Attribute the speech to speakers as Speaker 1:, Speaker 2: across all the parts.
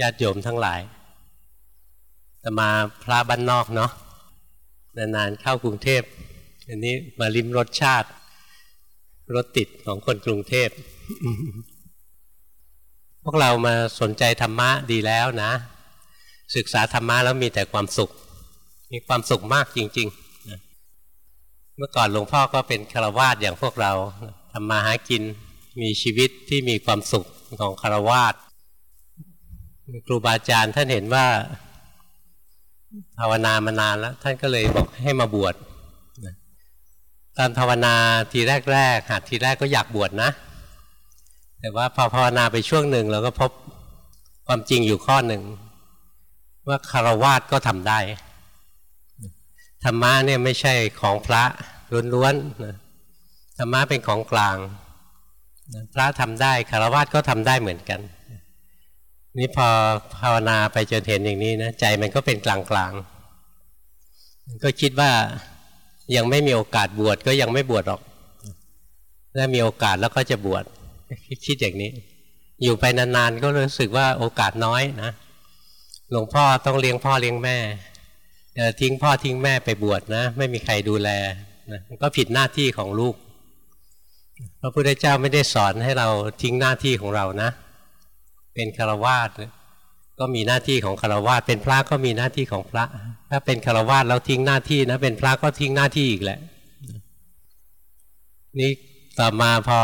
Speaker 1: ญาติโยมทั้งหลายแต่มาพระบ้านนอกเนาะนานๆเข้ากรุงเทพอันนี้มาลิ้มรสชาติ รถติดของคนกรุงเทพพวกเรามาสนใจธรรมะดีแล้วนะ ศึกษาธรรมะแล้วมีแต่ความสุข มีความสุขมากจริงๆ เมื่อก่อนหลวงพ่อก็เป็นคารวาสอย่างพวกเราทำมาหากินมีชีวิตที่มีความสุขของคารวาส ครูบาอาจารย์ท่านเห็นว่าภาวนามานานแล้ว ท่านก็เลยบอกให้มาบวชตอนภาวนาทีแรกๆหัดทีแรกก็อยากบวชนะ แต่ว่าพอภาวนาไปช่วงหนึ่งเราก็พบความจริงอยู่ข้อหนึ่ง ว่าคารวาสก็ทำได้ธรรมะเนี่ยไม่ใช่ของพระล้วนๆธรรมะเป็นของกลาง พระทำได้คารวาสก็ทำได้เหมือนกัน นี่พอภาวนาไปจนเห็นอย่างนี้นะใจมันก็เป็นกลางกลางก็คิดว่ายังไม่มีโอกาสบวชก็ยังไม่บวชหรอกถ้ามีโอกาสแล้วก็จะบวชคิดอย่างนี้ อยู่ไปนานๆก็รู้สึกว่าโอกาสน้อยนะหลวงพ่อต้องเลี้ยงพ่อเลี้ยงแม่ทิ้งพ่อทิ้งแม่ไปบวชนะ ไม่มีใครดูแลนะก็ผิดหน้าที่ของลูกพระพุทธเจ้าไม่ได้สอนให้เราทิ้งหน้าที่ของเรานะ เป็นคารวาสก็มีหน้าที่ของคารวาสเป็นพระก็มีหน้าที่ของพระ ถ้าเป็นคารวาสแล้วทิ้งหน้าที่นะ เป็นพระก็ทิ้งหน้าที่อีกแหละ นี่ต่อมาพอ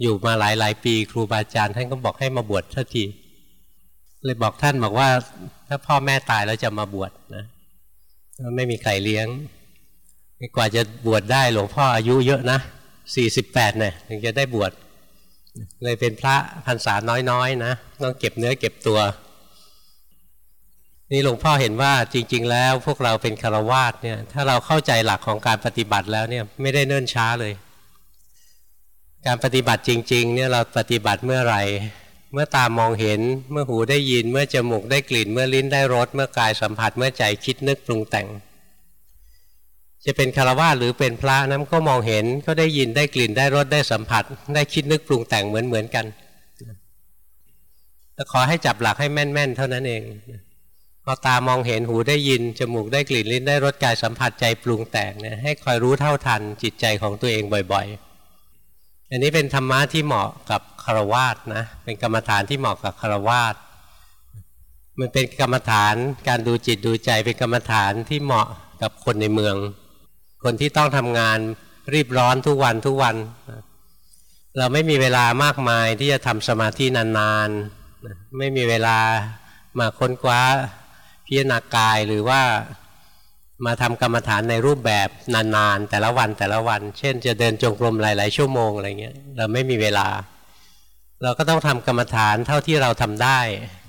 Speaker 1: อยู่มาหลายหลายปี ครูบาอาจารย์ท่านก็บอกให้มาบวชทันทีเลยบอกท่านบอกว่า ถ้าพ่อแม่ตายแล้วจะมาบวชนะไม่มีใครเลี้ยงกว่าจะบวชได้หลวงพ่ออายุเยอะนะสี่สิบแปดเนี่ยถึงจะได้บวช เลยเป็นพระพรรษาน้อยๆนะต้องเก็บเนื้อเก็บตัว นี่หลวงพ่อเห็นว่าจริง ๆ แล้วพวกเราเป็นคารวาสเนี่ย ถ้าเราเข้าใจหลักของการปฏิบัติแล้วเนี่ยไม่ได้เนิ่นช้าเลย การปฏิบัติจริง ๆ เนี่ยเราปฏิบัติเมื่อไหร่ เมื่อตามองเห็นเมื่อหูได้ยิน เมื่อจมูกได้กลิ่น เมื่อลิ้นได้รสเมื่อกายสัมผัสเมื่อใจคิดนึกปรุงแต่ง จะเป็นคารวะหรือเป็นพระนั้นก็มองเห็นก็ได้ยินได้กลิ่นได้รสได้สัมผัส ได้คิดนึกปรุงแต่งเหมือนเหมือนกันแต่ขอให้จับหลักให้แม่น ๆ เท่านั้นเองพอตามองเห็นหูได้ยินจมูกได้กลิ่นลิ้นได้รสกายสัมผัสใจปรุงแต่งเนี่ยให้คอยรู้เท่าทันจิตใจของตัวเองบ่อย ๆ อันนี้เป็นธรรมะที่เหมาะกับคารวาสนะเป็นกรรมฐานที่เหมาะกับคารวาสมันเป็นกรรมฐานการดูจิตดูใจเป็นกรรมฐานที่เหมาะกับคนในเมือง คนที่ต้องทำงานรีบร้อนทุกวันทุกวัน เราไม่มีเวลามากมายที่จะทำสมาธินานๆ ไม่มีเวลามาค้นคว้าพิจารณากายหรือว่ามาทำกรรมฐานในรูปแบบนานๆ แต่ละวันแต่ละวัน เช่น จะเดินจงกรมหลาย ๆ ชั่วโมงอะไรเงี้ยเราไม่มีเวลา เราก็ต้องทำกรรมฐานเท่าที่เราทำได้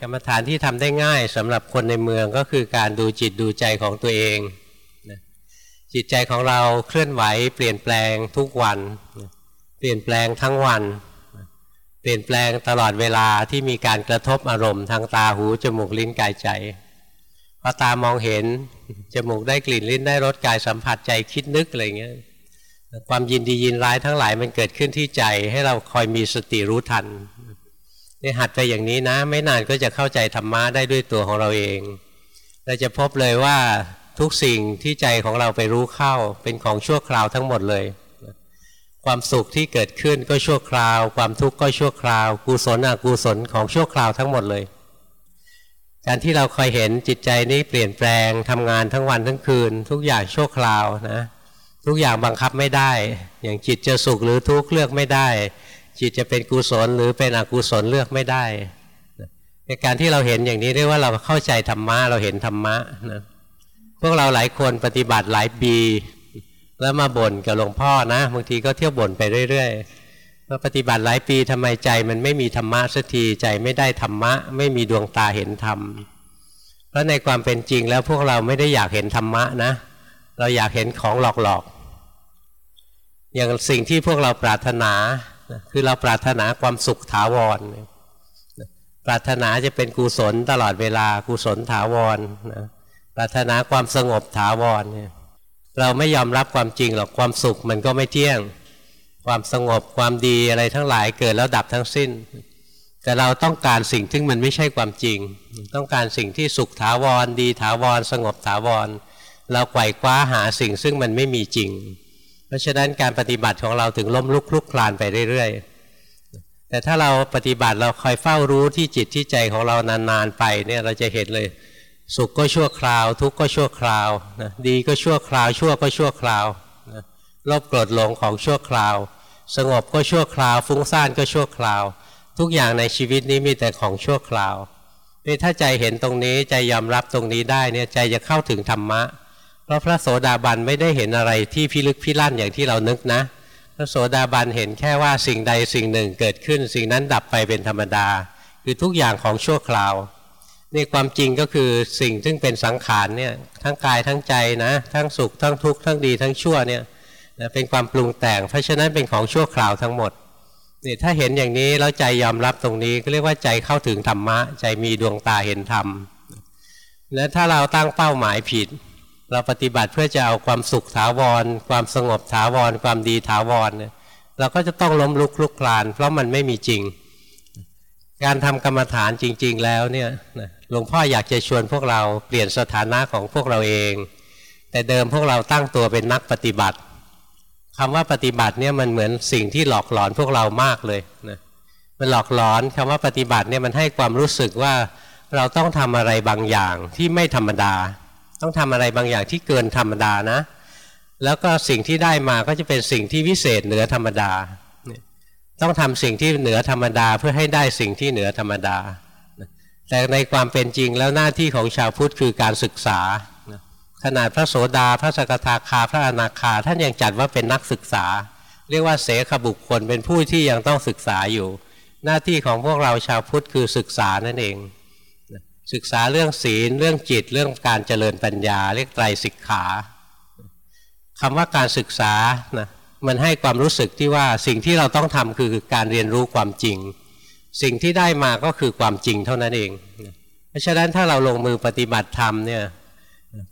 Speaker 1: กรรมฐานที่ทำได้ง่ายสำหรับคนในเมืองก็คือการดูจิตดูใจของตัวเอง จิตใจของเราเคลื่อนไหว เปลี่ยนแปลงทุกวัน เปลี่ยนแปลงทั้งวัน เปลี่ยนแปลงตลอดเวลาที่มีการกระทบอารมณ์ทางตาหูจมูกลิ้นกายใจพอตามองเห็นจมูกได้กลิ่นลิ้นได้รสกายสัมผัสใจคิดนึกอะไรเงี้ยความยินดียินร้ายทั้งหลายมันเกิดขึ้นที่ใจให้เราคอยมีสติรู้ทันนี่หัดไปอย่างนี้นะ ไม่นานก็จะเข้าใจธรรมะได้ด้วยตัวของเราเอง เราจะพบเลยว่า ทุกสิ่งที่ใจของเราไปรู้เข้าเป็นของชั่วคราวทั้งหมดเลย ความสุขที่เกิดขึ้นก็ชั่วคราว ความทุกข์ก็ชั่วคราว กุศลอกุศลของชั่วคราวทั้งหมดเลย การที่เราคอยเห็นจิตใจนี้เปลี่ยนแปลงทำงานทั้งวันทั้งคืน ทุกอย่างชั่วคราวนะ ทุกอย่างบังคับไม่ได้ อย่างจิตจะสุขหรือทุกข์เลือกไม่ได้ จิตจะเป็นกุศลหรือเป็นอกุศลเลือกไม่ได้ในการที่เราเห็นอย่างนี้เรียกว่าเราเข้าใจธรรมะเราเห็นธรรมะนะ พวกเราหลายคนปฏิบัติหลายปีแล้วมาบ่นกับหลวงพ่อนะบางทีก็เที่ยวบ่นไปเรื่อยๆว่าปฏิบัติหลายปีทำไมใจมันไม่มีธรรมะสักทีใจไม่ได้ธรรมะ ไม่มีดวงตาเห็นธรรมเพราะในความเป็นจริงแล้วพวกเราไม่ได้อยากเห็นธรรมะนะ เราอยากเห็นของหลอกๆ อย่างสิ่งที่พวกเราปรารถนาคือเราปรารถนาความสุขถาวร ปรารถนาจะเป็นกุศลตลอดเวลากุศลถาวรนะ รารถนาความสงบถาวรเนี่ยเราไม่ยอมรับความจริงหรอกความสุขมันก็ไม่เที่ยง ความสงบความดีอะไรทั้งหลายเกิดแล้วดับทั้งสิ้น แต่เราต้องการสิ่งที่มันไม่ใช่ความจริง ต้องการสิ่งที่สุขถาวร ดีถาวร สงบถาวร เราไกวคว้าหาสิ่งซึ่งมันไม่มีจริง เพราะฉะนั้นการปฏิบัติของเราถึงล้มลุกคลุกคลานไปเรื่อยๆแต่ถ้าเราปฏิบัติเราคอยเฝ้ารู้ที่จิตที่ใจของเรานานๆไปเนี่ยเราจะเห็นเลย สุขก็ชั่วคราว ทุกข์ก็ชั่วคราวนะดีก็ชั่วคราว ชั่วก็ชั่วคราวนะโลภโกรธหลงของชั่วคราว สงบก็ชั่วคราว ฟุ้งซ่านก็ชั่วคราว ทุกอย่างในชีวิตนี้มีแต่ของชั่วคราวนี่ถ้าใจเห็นตรงนี้ใจยอมรับตรงนี้ได้เนี่ยใจจะเข้าถึงธรรมะ เพราะพระโสดาบันไม่ได้เห็นอะไรที่พิลึกพิลั่นอย่างที่เรานึกนะ พระโสดาบันเห็นแค่ว่าสิ่งใดสิ่งหนึ่งเกิดขึ้น สิ่งนั้นดับไปเป็นธรรมดา คือทุกอย่างของชั่วคราว นี่ความจริงก็คือสิ่งซึ่งเป็นสังขารเนี่ยทั้งกายทั้งใจนะทั้งสุขทั้งทุกข์ทั้งดีทั้งชั่วเนี่ยเป็นความปรุงแต่ง เพราะฉะนั้นเป็นของชั่วคราวทั้งหมดนี่ถ้าเห็นอย่างนี้แล้วใจยอมรับตรงนี้ก็เรียกว่าใจเข้าถึงธรรมะ ใจมีดวงตาเห็นธรรม และถ้าเราตั้งเป้าหมายผิด เราปฏิบัติเพื่อจะเอาความสุขถาวร ความสงบถาวร ความดีถาวรเนี่ยเราก็จะต้องล้มลุกคลุกคลาน เพราะมันไม่มีจริง การทำกรรมฐานจริง ๆ แล้วเนี่ยหลวงพ่ออยากจะชวนพวกเราเปลี่ยนสถานะของพวกเราเอง แต่เดิมพวกเราตั้งตัวเป็นนักปฏิบัติคำว่าปฏิบัติเนี่ยมันเหมือนสิ่งที่หลอกหลอนพวกเรามากเลยนะมันหลอกหลอนคำว่าปฏิบัติเนี่ยมันให้ความรู้สึกว่าเราต้องทำอะไรบางอย่างที่ไม่ธรรมดา ต้องทำอะไรบางอย่างที่เกินธรรมดานะ แล้วก็สิ่งที่ได้มาก็จะเป็นสิ่งที่วิเศษเหนือธรรมดา ต้องทำสิ่งที่เหนือธรรมดาเพื่อให้ได้สิ่งที่เหนือธรรมดา แต่ในความเป็นจริงแล้วหน้าที่ของชาวพุทธคือการศึกษา ขนาดพระโสดา พระสกทาคา พระอนาคา ท่านยังจัดว่าเป็นนักศึกษา เรียกว่าเสขบุคคลเป็นผู้ที่ยังต้องศึกษาอยู่ หน้าที่ของพวกเราชาวพุทธคือศึกษานั่นเอง ศึกษาเรื่องศีลเรื่องจิตเรื่องการเจริญปัญญา เรียกไตรสิกขาคำว่าการศึกษานะ มันให้ความรู้สึกที่ว่าสิ่งที่เราต้องทำคือการเรียนรู้ความจริง สิ่งที่ได้มาก็คือความจริงเท่านั้นเอง เพราะฉะนั้นถ้าเราลงมือปฏิบัติธรรมเนี่ย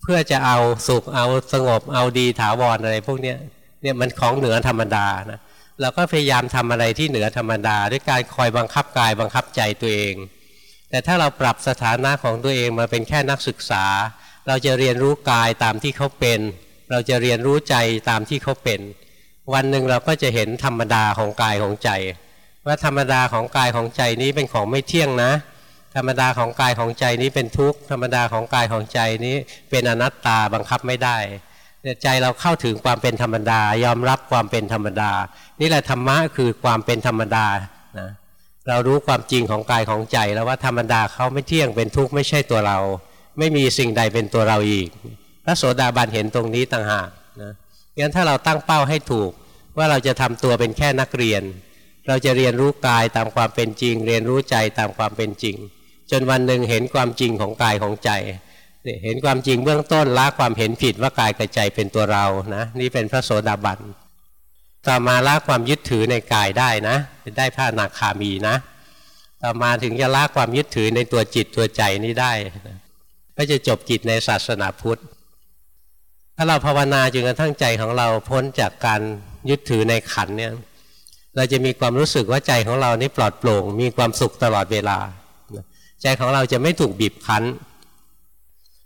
Speaker 1: เพื่อจะเอาสุขเอาสงบเอาดีถาวรอะไรพวกนี้เนี่ยมันของเหนือธรรมดานะเราก็พยายามทำอะไรที่เหนือธรรมดา ด้วยการคอยบังคับกายบังคับใจตัวเอง แต่ถ้าเราปรับสถานะของตัวเองมาเป็นแค่นักศึกษา เราจะเรียนรู้กายตามที่เขาเป็น เราจะเรียนรู้ใจตามที่เขาเป็น วันหนึ่งเราก็จะเห็นธรรมดาของกายของใจ ว่าธรรมดาของกายของใจนี้เป็นของไม่เที่ยงนะ ธรรมดาของกายของใจนี้เป็นทุกข์ธรรมดาของกายของใจนี้เป็นอนัตตาบังคับไม่ได้เนี่ยใจเราเข้าถึงความเป็นธรรมดายอมรับความเป็นธรรมดา นี่แหละธรรมะคือความเป็นธรรมดานะเรารู้ความจริงของกายของใจแล้วว่าธรรมดาเขาไม่เที่ยงเป็นทุกข์ไม่ใช่ตัวเรา ไม่มีสิ่งใดเป็นตัวเราอีก พระโสดาบันเห็นตรงนี้ต่างหากนะ งั้นถ้าเราตั้งเป้าให้ถูก ว่าเราจะทำตัวเป็นแค่นักเรียน เราจะเรียนรู้กายตามความเป็นจริง เรียนรู้ใจตามความเป็นจริง จนวันหนึ่งเห็นความจริงของกายของใจเห็นความจริงเบื้องต้นละความเห็นผิดว่ากายกับใจเป็นตัวเรานะนี่เป็นพระโสดาบันต่อมาละความยึดถือในกายได้นะได้พระนาคามีนะ ต่อมาถึงจะละความยึดถือในตัวจิตตัวใจนี้ได้ก็จะจบกิจในศาสนาพุทธ ถ้าเราภาวนาจนกระทั่งใจของเราพ้นจากการยึดถือในขันเนี่ยเราจะมีความรู้สึกว่าใจของเรานี่ปลอดโปร่ง มีความสุขตลอดเวลา ใจของเราจะไม่ถูกบีบคั้น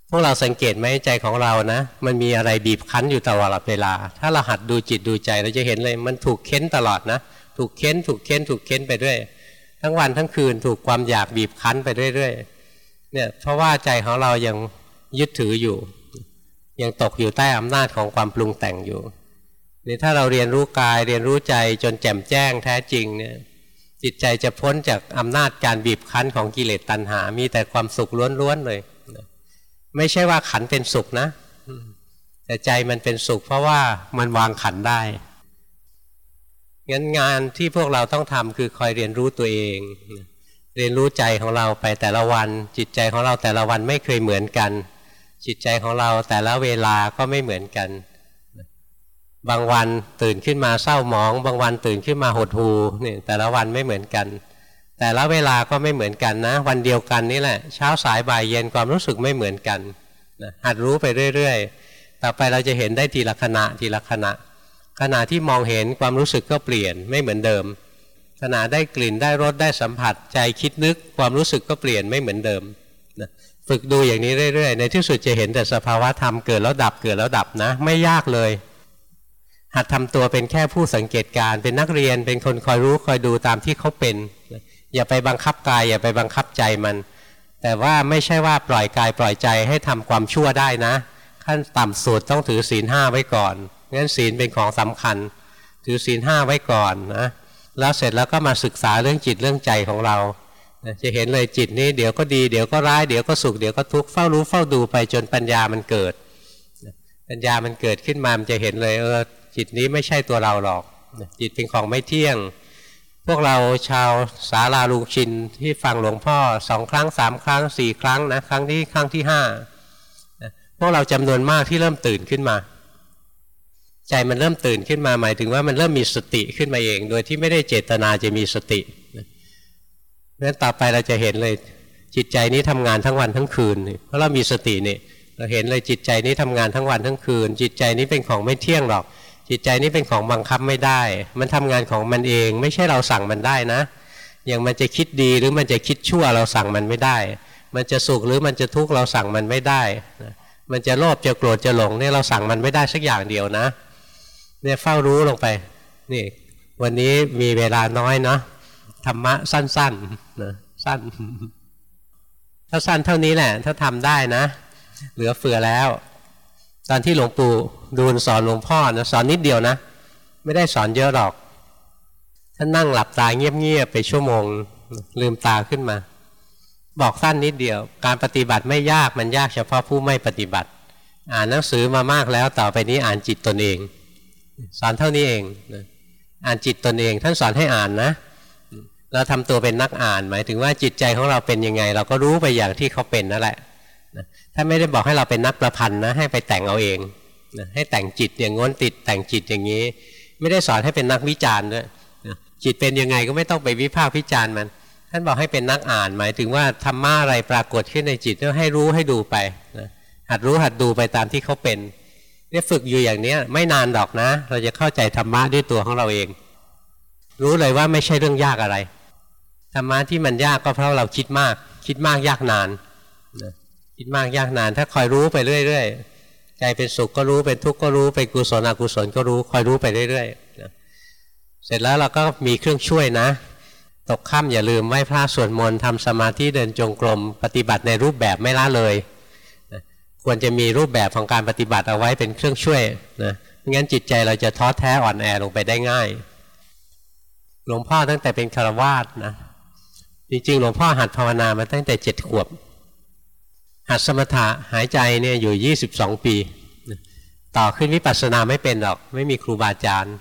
Speaker 1: พวกเราสังเกตไหมใจของเรานะ มันมีอะไรบีบคั้นอยู่ตลอดเวลา ถ้าเราหัดดูจิตดูใจเราจะเห็นเลยมันถูกเค้นตลอดนะ ถูกเค้น ถูกเค้น ถูกเค้นไปด้วย ทั้งวันทั้งคืนถูกความอยากบีบคั้นไปเรื่อยๆเนี่ยเพราะว่าใจของเรายังยึดถืออยู่ ยังตกอยู่ใต้อำนาจของความปรุงแต่งอยู่นี่ถ้าเราเรียนรู้กายเรียนรู้ใจจนแจ่มแจ้งแท้จริงเนี่ยจิตใจจะพ้นจากอำนาจการบีบคั้นของกิเลสตัณหา มีแต่ความสุขล้วนๆเลยไม่ใช่ว่าขันเป็นสุขนะ แต่ใจมันเป็นสุข เพราะว่ามันวางขันได้งั้นงานที่พวกเราต้องทำคือคอยเรียนรู้ตัวเอง เรียนรู้ใจของเราไปแต่ละวัน จิตใจของเราแต่ละวันไม่เคยเหมือนกัน จิตใจของเราแต่ละเวลาก็ไม่เหมือนกัน บางวันตื่นขึ้นมาเศร้าหมอง บางวันตื่นขึ้นมาหดหูนี่แต่ละวันไม่เหมือนกัน แต่ละเวลาก็ไม่เหมือนกันนะ วันเดียวกันนี่แหละ เช้าสายบ่ายเย็นความรู้สึกไม่เหมือนกันนะหัดรู้ไปเรื่อยๆ ต่อไปเราจะเห็นได้ทีละขณะทีละขณะ ขณะที่มองเห็นความรู้สึกก็เปลี่ยนไม่เหมือนเดิม ขณะได้กลิ่นได้รสได้สัมผัส ใจคิดนึกความรู้สึกก็เปลี่ยนไม่เหมือนเดิมนะ ฝึกดูอย่างนี้เรื่อยๆ ในที่สุดจะเห็นแต่สภาวะธรรมเกิดแล้วดับเกิดแล้วดับนะ ไม่ยากเลย หัดทำตัวเป็นแค่ผู้สังเกตการเป็นนักเรียนเป็นคนคอยรู้คอยดูตามที่เขาเป็น อย่าไปบังคับกาย อย่าไปบังคับใจมัน แต่ว่าไม่ใช่ว่าปล่อยกายปล่อยใจให้ทำความชั่วได้นะ ขั้นต่ำสุดต้องถือศีลห้าไว้ก่อนงั้นศีลเป็นของสำคัญ ถือศีลห้าไว้ก่อนนะแล้วเสร็จแล้วก็มาศึกษาเรื่องจิตเรื่องใจของเรา จะเห็นเลยจิตนี้เดี๋ยวก็ดีเดี๋ยวก็ร้ายเดี๋ยวก็สุขเดี๋ยวก็ทุกข์เฝ้ารู้เฝ้าดูไปจนปัญญามันเกิด ปัญญามันเกิดขึ้นมามันจะเห็นเลยเออจิตนี้ไม่ใช่ตัวเราหรอก จิตเป็นของไม่เที่ยง พวกเราชาวสาลาลุงชินที่ฟังหลวงพ่อสองครั้งสามครั้งสี่ครั้งนะครั้งที่ครั้งที่ห้าพวกเราจำนวนมากที่เริ่มตื่นขึ้นมา ใจมันเริ่มตื่นขึ้นมาหมายถึงว่ามันเริ่มมีสติขึ้นมาเอง โดยที่ไม่ได้เจตนาจะมีสติเนั้นต่อไปเราจะเห็นเลยจิตใจนี้ทำงานทั้งวันทั้งคืน เพราะเรามีสตินี่เราเห็นเลยจิตใจนี้ทำงานทั้งวันทั้งคืน จิตใจนี้เป็นของไม่เที่ยงหรอก จิตใจนี้เป็นของบังคับไม่ได้ มันทำงานของมันเอง ไม่ใช่เราสั่งมันได้นะ อย่างมันจะคิดดีหรือมันจะคิดชั่วเราสั่งมันไม่ได้ มันจะสุขหรือมันจะทุกข์เราสั่งมันไม่ได้ มันจะโลภจะโกรธจะหลงเนี่ยเราสั่งมันไม่ได้สักอย่างเดียวนะเนี่ยเฝ้ารู้ลงไปนี่วันนี้มีเวลาน้อยเนาะธรรมะสั้น ๆ สั้น ถ้าสั้นเท่านี้แหละ ถ้าทำได้นะ เหลือเฟือแล้ว ตอนที่หลวงปู่ดูลสอนหลวงพ่อนะสอนนิดเดียวนะ ไม่ได้สอนเยอะหรอก ท่านนั่งหลับตาเงียบๆไปชั่วโมง ลืมตาขึ้นมา บอกสั้นนิดเดียว การปฏิบัติไม่ยากมันยากเฉพาะผู้ไม่ปฏิบัติ อ่านหนังสือมามากแล้วต่อไปนี้อ่านจิตตนเอง สอนเท่านี้เองนะอ่านจิตตนเอง ท่านสอนให้อ่านนะ เราทำตัวเป็นนักอ่าน หมายถึงว่าจิตใจของเราเป็นยังไง เราก็รู้ไปอย่างที่เขาเป็นนั่นแหละถ้าไม่ได้บอกให้เราเป็นนักประพันธ์นะให้ไปแต่งเอาเองนะให้แต่งจิตอย่างง้นติดแต่งจิตอย่างนี้ ไม่ได้สอนให้เป็นนักวิจารณ์ด้วยนะจิตเป็นยังไงก็ไม่ต้องไปวิพากษ์วิจารณ์มัน ท่านบอกให้เป็นนักอ่าน หมายถึงว่าธรรมะอะไรปรากฏขึ้นในจิตก็ให้รู้ให้ดูไปนะหัดรู้หัดดูไปตามที่เขาเป็นเนี่ยฝึกอยู่อย่างนี้ไม่นานดอกนะ เราจะเข้าใจธรรมะด้วยตัวของเราเอง รู้เลยว่าไม่ใช่เรื่องยากอะไร ธรรมะที่มันยากก็เพราะเราคิดมาก คิดมากยากนานคิดมากยากนาน ถ้าคอยรู้ไปเรื่อยๆใจเป็นสุขก็รู้เป็นทุกข์ก็รู้เป็นกุศลอกุศลก็รู้คอยรู้ไปเรื่อยๆเสร็จแล้วเราก็มีเครื่องช่วยนะ ตกค่ำอย่าลืมไหว้พระสวดมนต์ทำสมาธิเดินจงกรม ปฏิบัติในรูปแบบไม่ละเลยควรจะมีรูปแบบของการปฏิบัติเอาไว้เป็นเครื่องช่วยนะไม่งั้นจิตใจเราจะท้อแท้อ่อนแอลงไปได้ง่าย หลวงพ่อตั้งแต่เป็นคารวาสนะ จริงๆหลวงพ่อหัดภาวนามาตั้งแต่เจ็ดขวบ หัดสมถะหายใจเนี่ยอยู่ยี่สิบสองปี ต่อขึ้นวิปัสสนาไม่เป็นหรอก ไม่มีครูบาอาจารย์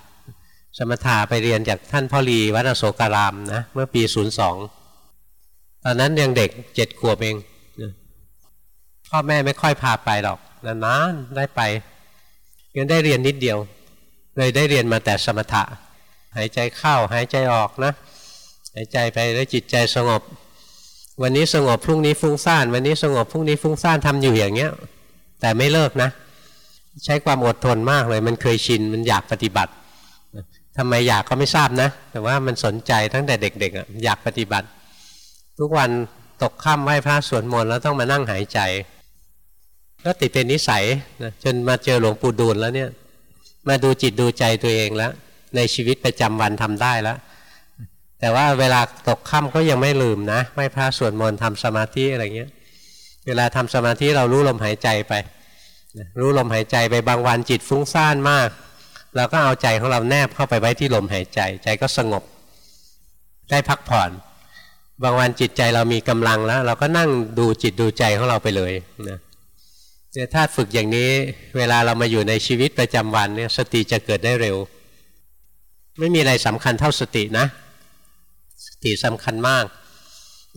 Speaker 1: สมถะไปเรียนจากท่านพ่อรีวัดโสการามนะเมื่อปีศูนย์สองตอนนั้นยังเด็กเจ็ดขวบเองพ่อแม่ไม่ค่อยพาไปหรอกนานๆได้ไปยังได้เรียนนิดเดียว เลยได้เรียนมาแต่สมถะ หายใจเข้าหายใจออกนะ หายใจไปแล้วจิตใจสงบ วันนี้สงบพรุ่งนี้ฟุ้งซ่าน วันนี้สงบพรุ่งนี้ฟุ้งซ่านทำอยู่อย่างเงี้ย แต่ไม่เลิกนะ ใช้ความอดทนมากเลย มันเคยชินมันอยากปฏิบัติทำไมอยากก็ไม่ทราบนะ แต่ว่ามันสนใจตั้งแต่เด็กๆอยากปฏิบัติ ทุกวันตกค่ำไหว้พระสวดมนต์แล้วต้องมานั่งหายใจ ก็ติดเป็นนิสัยนะจนมาเจอหลวงปู่ดูลแล้วเนี่ย มาดูจิตดูใจตัวเองแล้ว ในชีวิตประจำวันทำได้แล้ว แต่ว่าเวลาตกค่ำก็ยังไม่ลืมนะ ไม่พระสวดมนต์ทำสมาธิอะไรเงี้ย เวลาทำสมาธิเรารู้ลมหายใจไป รู้ลมหายใจไปบางวันจิตฟุ้งซ่านมาก เราก็เอาใจของเราแนบเข้าไปไว้ที่ลมหายใจ ใจก็สงบ ได้พักผ่อน บางวันจิตใจเรามีกำลังแล้ว เราก็นั่งดูจิตดูใจของเราไปเลยนะเนี่ยถ้าฝึกอย่างนี้เวลาเรามาอยู่ในชีวิตประจำวันเนี่ยสติจะเกิดได้เร็ว ไม่มีอะไรสำคัญเท่าสตินะ สติสำคัญมาก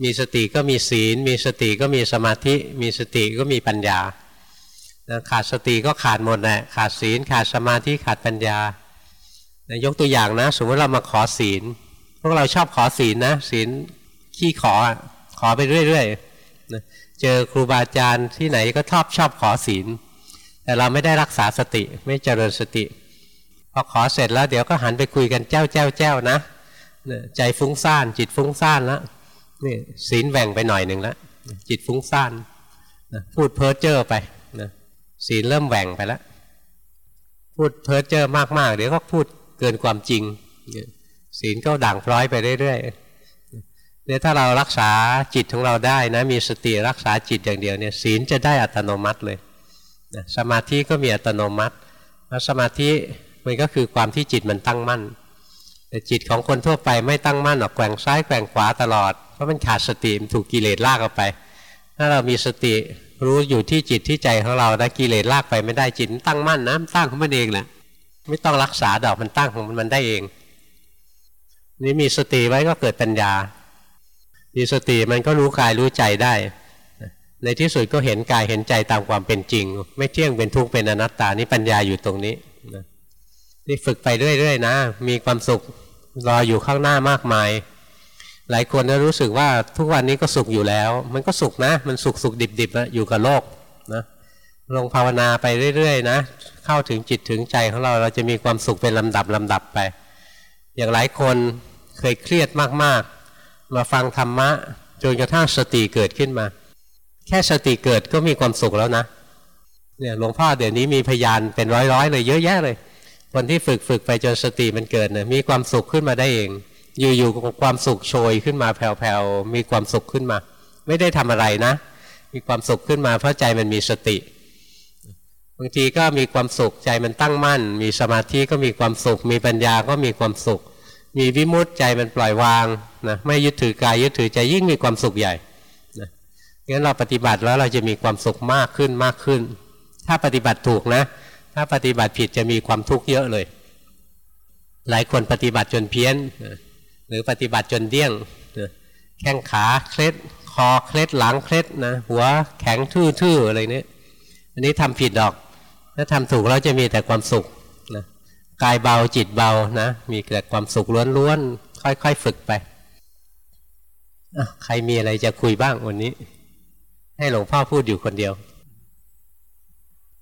Speaker 1: มีสติก็มีศีล มีสติก็มีสมาธิ มีสติก็มีปัญญาขาดสติก็ขาดหมดแหละขาดศีลขาดสมาธิขาดปัญญายกตัวอย่างนะ สมมติเรามาขอศีล พวกเราชอบขอศีลนะ ศีลขี้ขอขอไปเรื่อยๆเจอครูบาอาจารย์ที่ไหนก็ชอบชอบขอศีล แต่เราไม่ได้รักษาสติไม่เจริญสติ พอขอเสร็จแล้วเดี๋ยวก็หันไปคุยกันเจ้าเจ้าเจ้านะ ใจฟุ้งซ่าน จิตฟุ้งซ่านแล้วนี่ศีลแหว่งไปหน่อยหนึ่งแล้วจิตฟุ้งซ่านพูดเพ้อเจ้อไปนะศีลเริ่มแหว่งไปแล้วพูดเพ้อเจ้อมากๆ เดี๋ยวก็พูดเกินความจริง ศีลก็ด่างพร้อยไปเรื่อยๆเนี่ยถ้าเรารักษาจิตของเราได้นะมีสติรักษาจิตอย่างเดียวเนี่ยศีลจะได้อัตโนมัติเลยสมาธิก็มีอัตโนมัติสมาธิมันก็คือความที่จิตมันตั้งมั่น แต่จิตของคนทั่วไปไม่ตั้งมั่นหรอกแกว่งซ้ายแกว่งขวาตลอด เพราะมันขาดสติมันถูกกิเลสลากออกไป ถ้าเรามีสติรู้อยู่ที่จิตที่ใจของเราได้กิเลสลากไปไม่ได้จิตตั้งมั่นนะตั้งของมันเองแหละไม่ต้องรักษาดอกมันตั้งของมันได้เอง นี่มีสติไว้ก็เกิดปัญญา มีสติมันก็รู้กายรู้ใจได้ ในที่สุดก็เห็นกายเห็นใจตามความเป็นจริง ไม่เที่ยงเป็นทุกข์เป็นอนัตตานี่ปัญญาอยู่ตรงนี้นี่ฝึกไปเรื่อยๆนะ มีความสุข รออยู่ข้างหน้ามากมาย หลายคนก็รู้สึกว่าทุกวันนี้ก็สุขอยู่แล้ว มันก็สุขนะ มันสุขสุขดิบดิบนะอยู่กับโลกนะลงภาวนาไปเรื่อยๆนะเข้าถึงจิตถึงใจของเราเราจะมีความสุขเป็นลำดับลำดับไป อย่างหลายคนเคยเครียดมากๆ มาฟังธรรมะจนกระทั่งสติเกิดขึ้นมา แค่สติเกิดก็มีความสุขแล้วนะเนี่ยหลวงพ่อเดี๋ยวนี้มีพยานเป็นร้อยๆเลยเยอะแยะเลย คนที่ฝึกฝึกไปจนสติมันเกิดเนี่ยมีความสุขขึ้นมาได้เอง อยู่ๆความสุขโชยขึ้นมาแผ่วๆมีความสุขขึ้นมา ไม่ได้ทำอะไรนะ มีความสุขขึ้นมาเพราะใจมันมีสติบางทีก็มีความสุขใจมันตั้งมั่น มีสมาธิก็มีความสุข มีปัญญาก็มีความสุข มีวิมุตติใจมันปล่อยวางนะไม่ยึดถือกายยึดถือใจยิ่งมีความสุขใหญ่นะงั้นเราปฏิบัติแล้วเราจะมีความสุขมากขึ้นมากขึ้น ถ้าปฏิบัติถูกนะ ถ้าปฏิบัติผิดจะมีความทุกข์เยอะเลย หลายคนปฏิบัติจนเพี้ยน หรือปฏิบัติจนเดี้ยง แข้งขาเคล็ด คอเคล็ดหลังเคล็ดนะ หัวแข็งทื่อๆอะไรนี้อันนี้ทำผิดดอก ถ้าทำถูกเราจะมีแต่ความสุขนะกายเบาจิตเบานะ มีแต่ความสุขล้วนๆ ค่อยๆ ฝึกไปใครมีอะไรจะคุยบ้างวันนี้ ให้หลวงพ่อพูดอยู่คนเดียว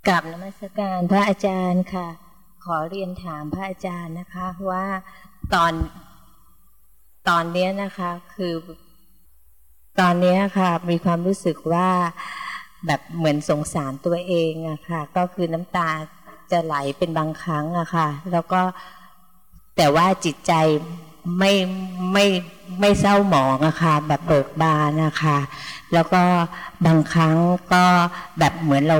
Speaker 2: กลับนมัสการพระอาจารย์ค่ะ ขอเรียนถามพระอาจารย์นะคะ ว่าตอนตอนนี้นะคะ คือ ตอนนี้ค่ะ มีความรู้สึกว่าแบบเหมือนสงสารตัวเองอะค่ะ ก็คือน้ำตาจะไหลเป็นบางครั้งอะค่ะ แล้วก็แต่ว่าจิตใจไม่ไม่ไม่เศร้าหมองอะค่ะแบบเบิกบานนะคะ แล้วก็บางครั้งก็แบบเหมือนเรา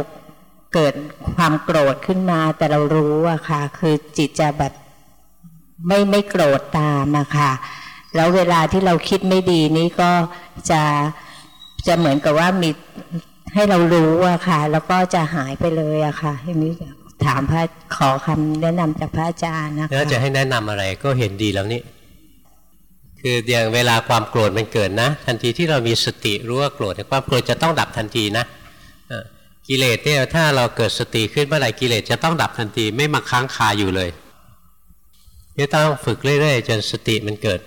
Speaker 2: เกิดความโกรธขึ้นมาแต่เรารู้อะค่ะ คือจิตจะแบบไม่ไม่โกรธตามอะค่ะ แล้วเวลาที่เราคิดไม่ดีนี้ก็จะจะเหมือนกับว่ามีให้เรารู้อะค่ะ แล้วก็จะหายไปเลยอะค่ะทีนี้ถามพระขอคำแนะนำจากพระอาจารย์นะคะ
Speaker 1: แล้วจะให้แนะนำอะไรก็เห็นดีแล้วนี่คืออย่างเวลาความโกรธมันเกิดนะ ทันทีที่เรามีสติรู้ว่าโกรธความโกรธจะต้องดับทันทีนะ กิเลสเนี่ยถ้าเราเกิดสติขึ้นเมื่อไหร่กิเลสจะต้องดับทันทีไม่มาค้างคาอยู่เลยนี่ต้องฝึกเรื่อยๆจนสติมันเกิด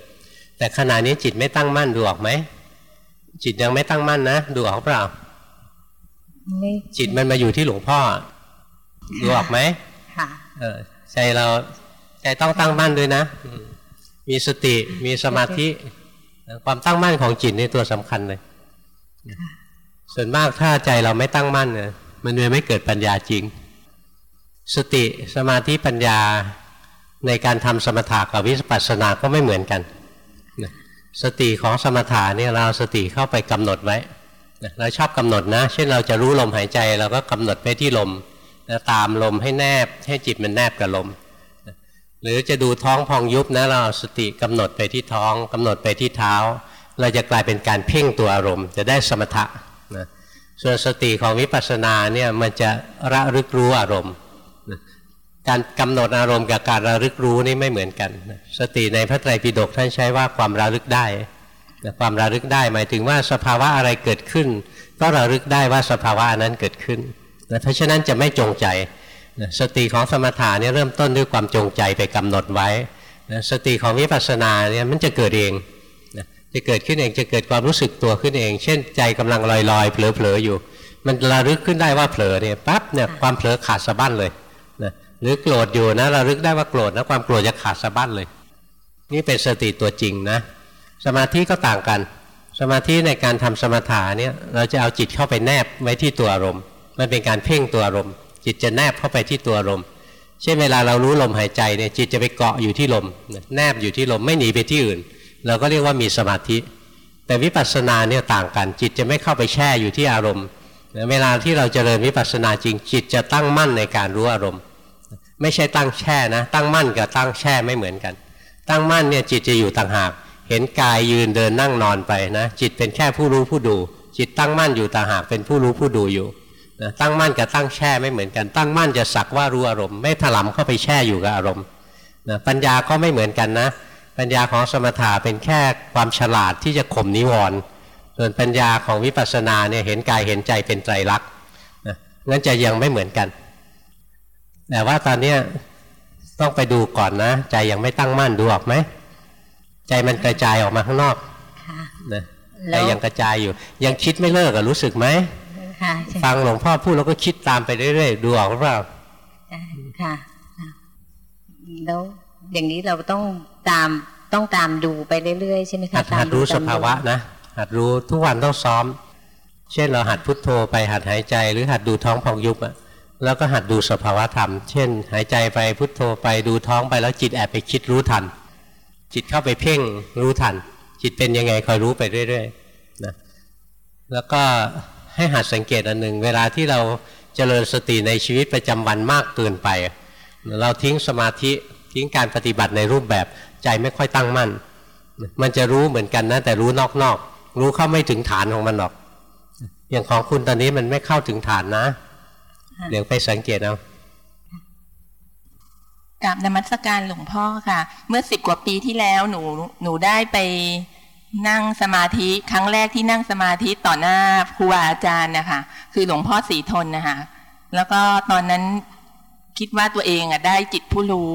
Speaker 1: แต่ขณะนี้จิตไม่ตั้งมั่นดูออกไหมจิตยังไม่ตั้งมั่นนะดูออกเปล่าจิตมันมาอยู่ที่หลวงพ่อ ดูออกไหมค่ะใจเราใจต้องตั้งมั่นด้วยนะ มีสติมีสมาธิ ความตั้งมั่นของจิตในตัวสำคัญเลย ส่วนมากถ้าใจเราไม่ตั้งมั่นเนี่ยมันเลยไม่เกิดปัญญาจริง สติสมาธิปัญญาในการทำสมถะกับวิปัสสนาก็ไม่เหมือนกัน สติของสมถะเนี่ยเราสติเข้าไปกำหนดไว้เราชอบกำหนดนะ เช่นเราจะรู้ลมหายใจเราก็กำหนดไปที่ลมตามลมให้แนบให้จิตมันแนบกับลม หรือจะดูท้องพองยุบนะเราสติกำหนดไปที่ท้องกำหนดไปที่เท้า เราจะกลายเป็นการเพ่งตัวอารมณ์ จะได้สมถะ นะส่วนสติของวิปัสสนาเนี่ยมันจะระลึกรู้อารมณ์การกำหนดอารมณ์กับการระลึกรู้นี่ไม่เหมือนกันสติในพระไตรปิฎกท่านใช้ว่าความระลึกได้ความระลึกได้หมายถึงว่าสภาวะอะไรเกิดขึ้น ก็ระลึกได้ว่าสภาวะนั้นเกิดขึ้นเพราะฉะนั้นจะไม่จงใจสติของสมถะเนี่ยเริ่มต้นด้วยความจงใจไปกำหนดไว้สติของวิปัสสนาเนี่ยมันจะเกิดเอง จะเกิดขึ้นเองจะเกิดความรู้สึกตัวขึ้นเอง เช่น ใจกำลังลอยลอยเผลอเผลออยู่ มันระลึกขึ้นได้ว่าเผลอเนี่ยปั๊บเนี่ยความเผลอขาดสะบั้นเลยนะหรือโกรธอยู่นะระลึกได้ว่าโกรธนะความโกรธจะขาดสะบั้นเลย นี่เป็นสติตัวจริงนะ สมาธิก็ต่างกัน สมาธิในการทำสมถะเนี่ยเราจะเอาจิตเข้าไปแนบไว้ที่ตัวอารมณ์ มันเป็นการเพ่งตัวอารมณ์ จิตจะแนบเข้าไปที่ตัวอารมณ์เช่นเวลาเรารู้ลมหายใจเนี่ยจิตจะไปเกาะอยู่ที่ลมแนบอยู่ที่ลมไม่หนีไปที่อื่น เราก็เรียกว่ามีสมาธิ แต่วิปัสสนาเนี่ยต่างกัน จิตจะไม่เข้าไปแช่อยู่ที่อารมณ์เวลาที่เราจเจริญวิปัสสนาจริง จิตจะตั้งมั่นในการรู้อารมณ์ ไม่ใช่ตั้งแช่นะ ตั้งมั่นกับตั้งแช่ไม่เหมือนกัน ตั้งมั่นเนี่ยจิตจะอยู่ต่างหาก เห็นกายยืนเดินนั่งนอนไปนะ จิตเป็นแค่ผู้รู้ผู้ดู จิตตั้งมั่นอยู่ต่างหากเป็นผู้รู้ผู้ดูอยู่นะตั้งมั่นกับตั้งแช่ไม่เหมือนกัน ตั้งมั่นจะสักว่ารู้อารมณ์ ไม่ถลำเข้าไปแช่อยู่กับอารมณ์นะปัญญาก็ไม่เหมือนกันนะ ปัญญาของสมถะเป็นแค่ความฉลาดที่จะข่มนิวรณ์ส่วนปัญญาของวิปัสสนาเนี่ยเห็นกายเห็นใจเป็นไตรลักษณ์นะงั้นจะยังไม่เหมือนกัน แต่ว่าตอนนี้ต้องไปดูก่อนนะ ใจยังไม่ตั้งมั่นดูออกไหม ใจมันกระจายออกมาข้างนอกนะใจยังกระจายอยู่ ยังคิดไม่เลิกอะรู้สึกไหมฟังหลวงพ่อพูดแล้วก็คิดตามไปเรื่อยๆดูออกหรือเปล่า
Speaker 2: ค่ะแล้วอย่างนี้เราต้อง ตามต้องตามดูไปเรื่อยๆใช่ไหมคะ
Speaker 1: หัดรู้สภาวะนะหัดรู้ทุกวันต้องซ้อม เช่นเราหัดพุทโธไปหัดหายใจ หรือหัดดูท้องพองยุบอะแล้วก็หัดดูสภาวะธรรม เช่น หายใจไปพุทโธไปดูท้องไปแล้วจิตแอบไปคิดรู้ทัน จิตเข้าไปเพ่งรู้ทัน จิตเป็นยังไงคอยรู้ไปเรื่อยๆนะแล้วก็ให้หัดสังเกตอันหนึ่งเวลาที่เราเจริญสติในชีวิตประจำวันมากเกินไป เราทิ้งสมาธิทิ้งการปฏิบัติในรูปแบบ ใจไม่ค่อยตั้งมั่น มันจะรู้เหมือนกันนะ แต่รู้นอกๆ รู้เข้าไม่ถึงฐานของมันหรอก อย่างของคุณตอนนี้มันไม่เข้าถึงฐานนะ เดี๋ยวไปสังเกตเอา
Speaker 3: กับนมัสการหลวงพ่อค่ะ เมื่อสิบกว่าปีที่แล้วหนูหนูได้ไปนั่งสมาธิครั้งแรกที่นั่งสมาธิต่อหน้าครูอาจารย์นะคะคือหลวงพ่อสีทนนะคะแล้วก็ตอนนั้นคิดว่าตัวเองอะได้จิตผู้รู้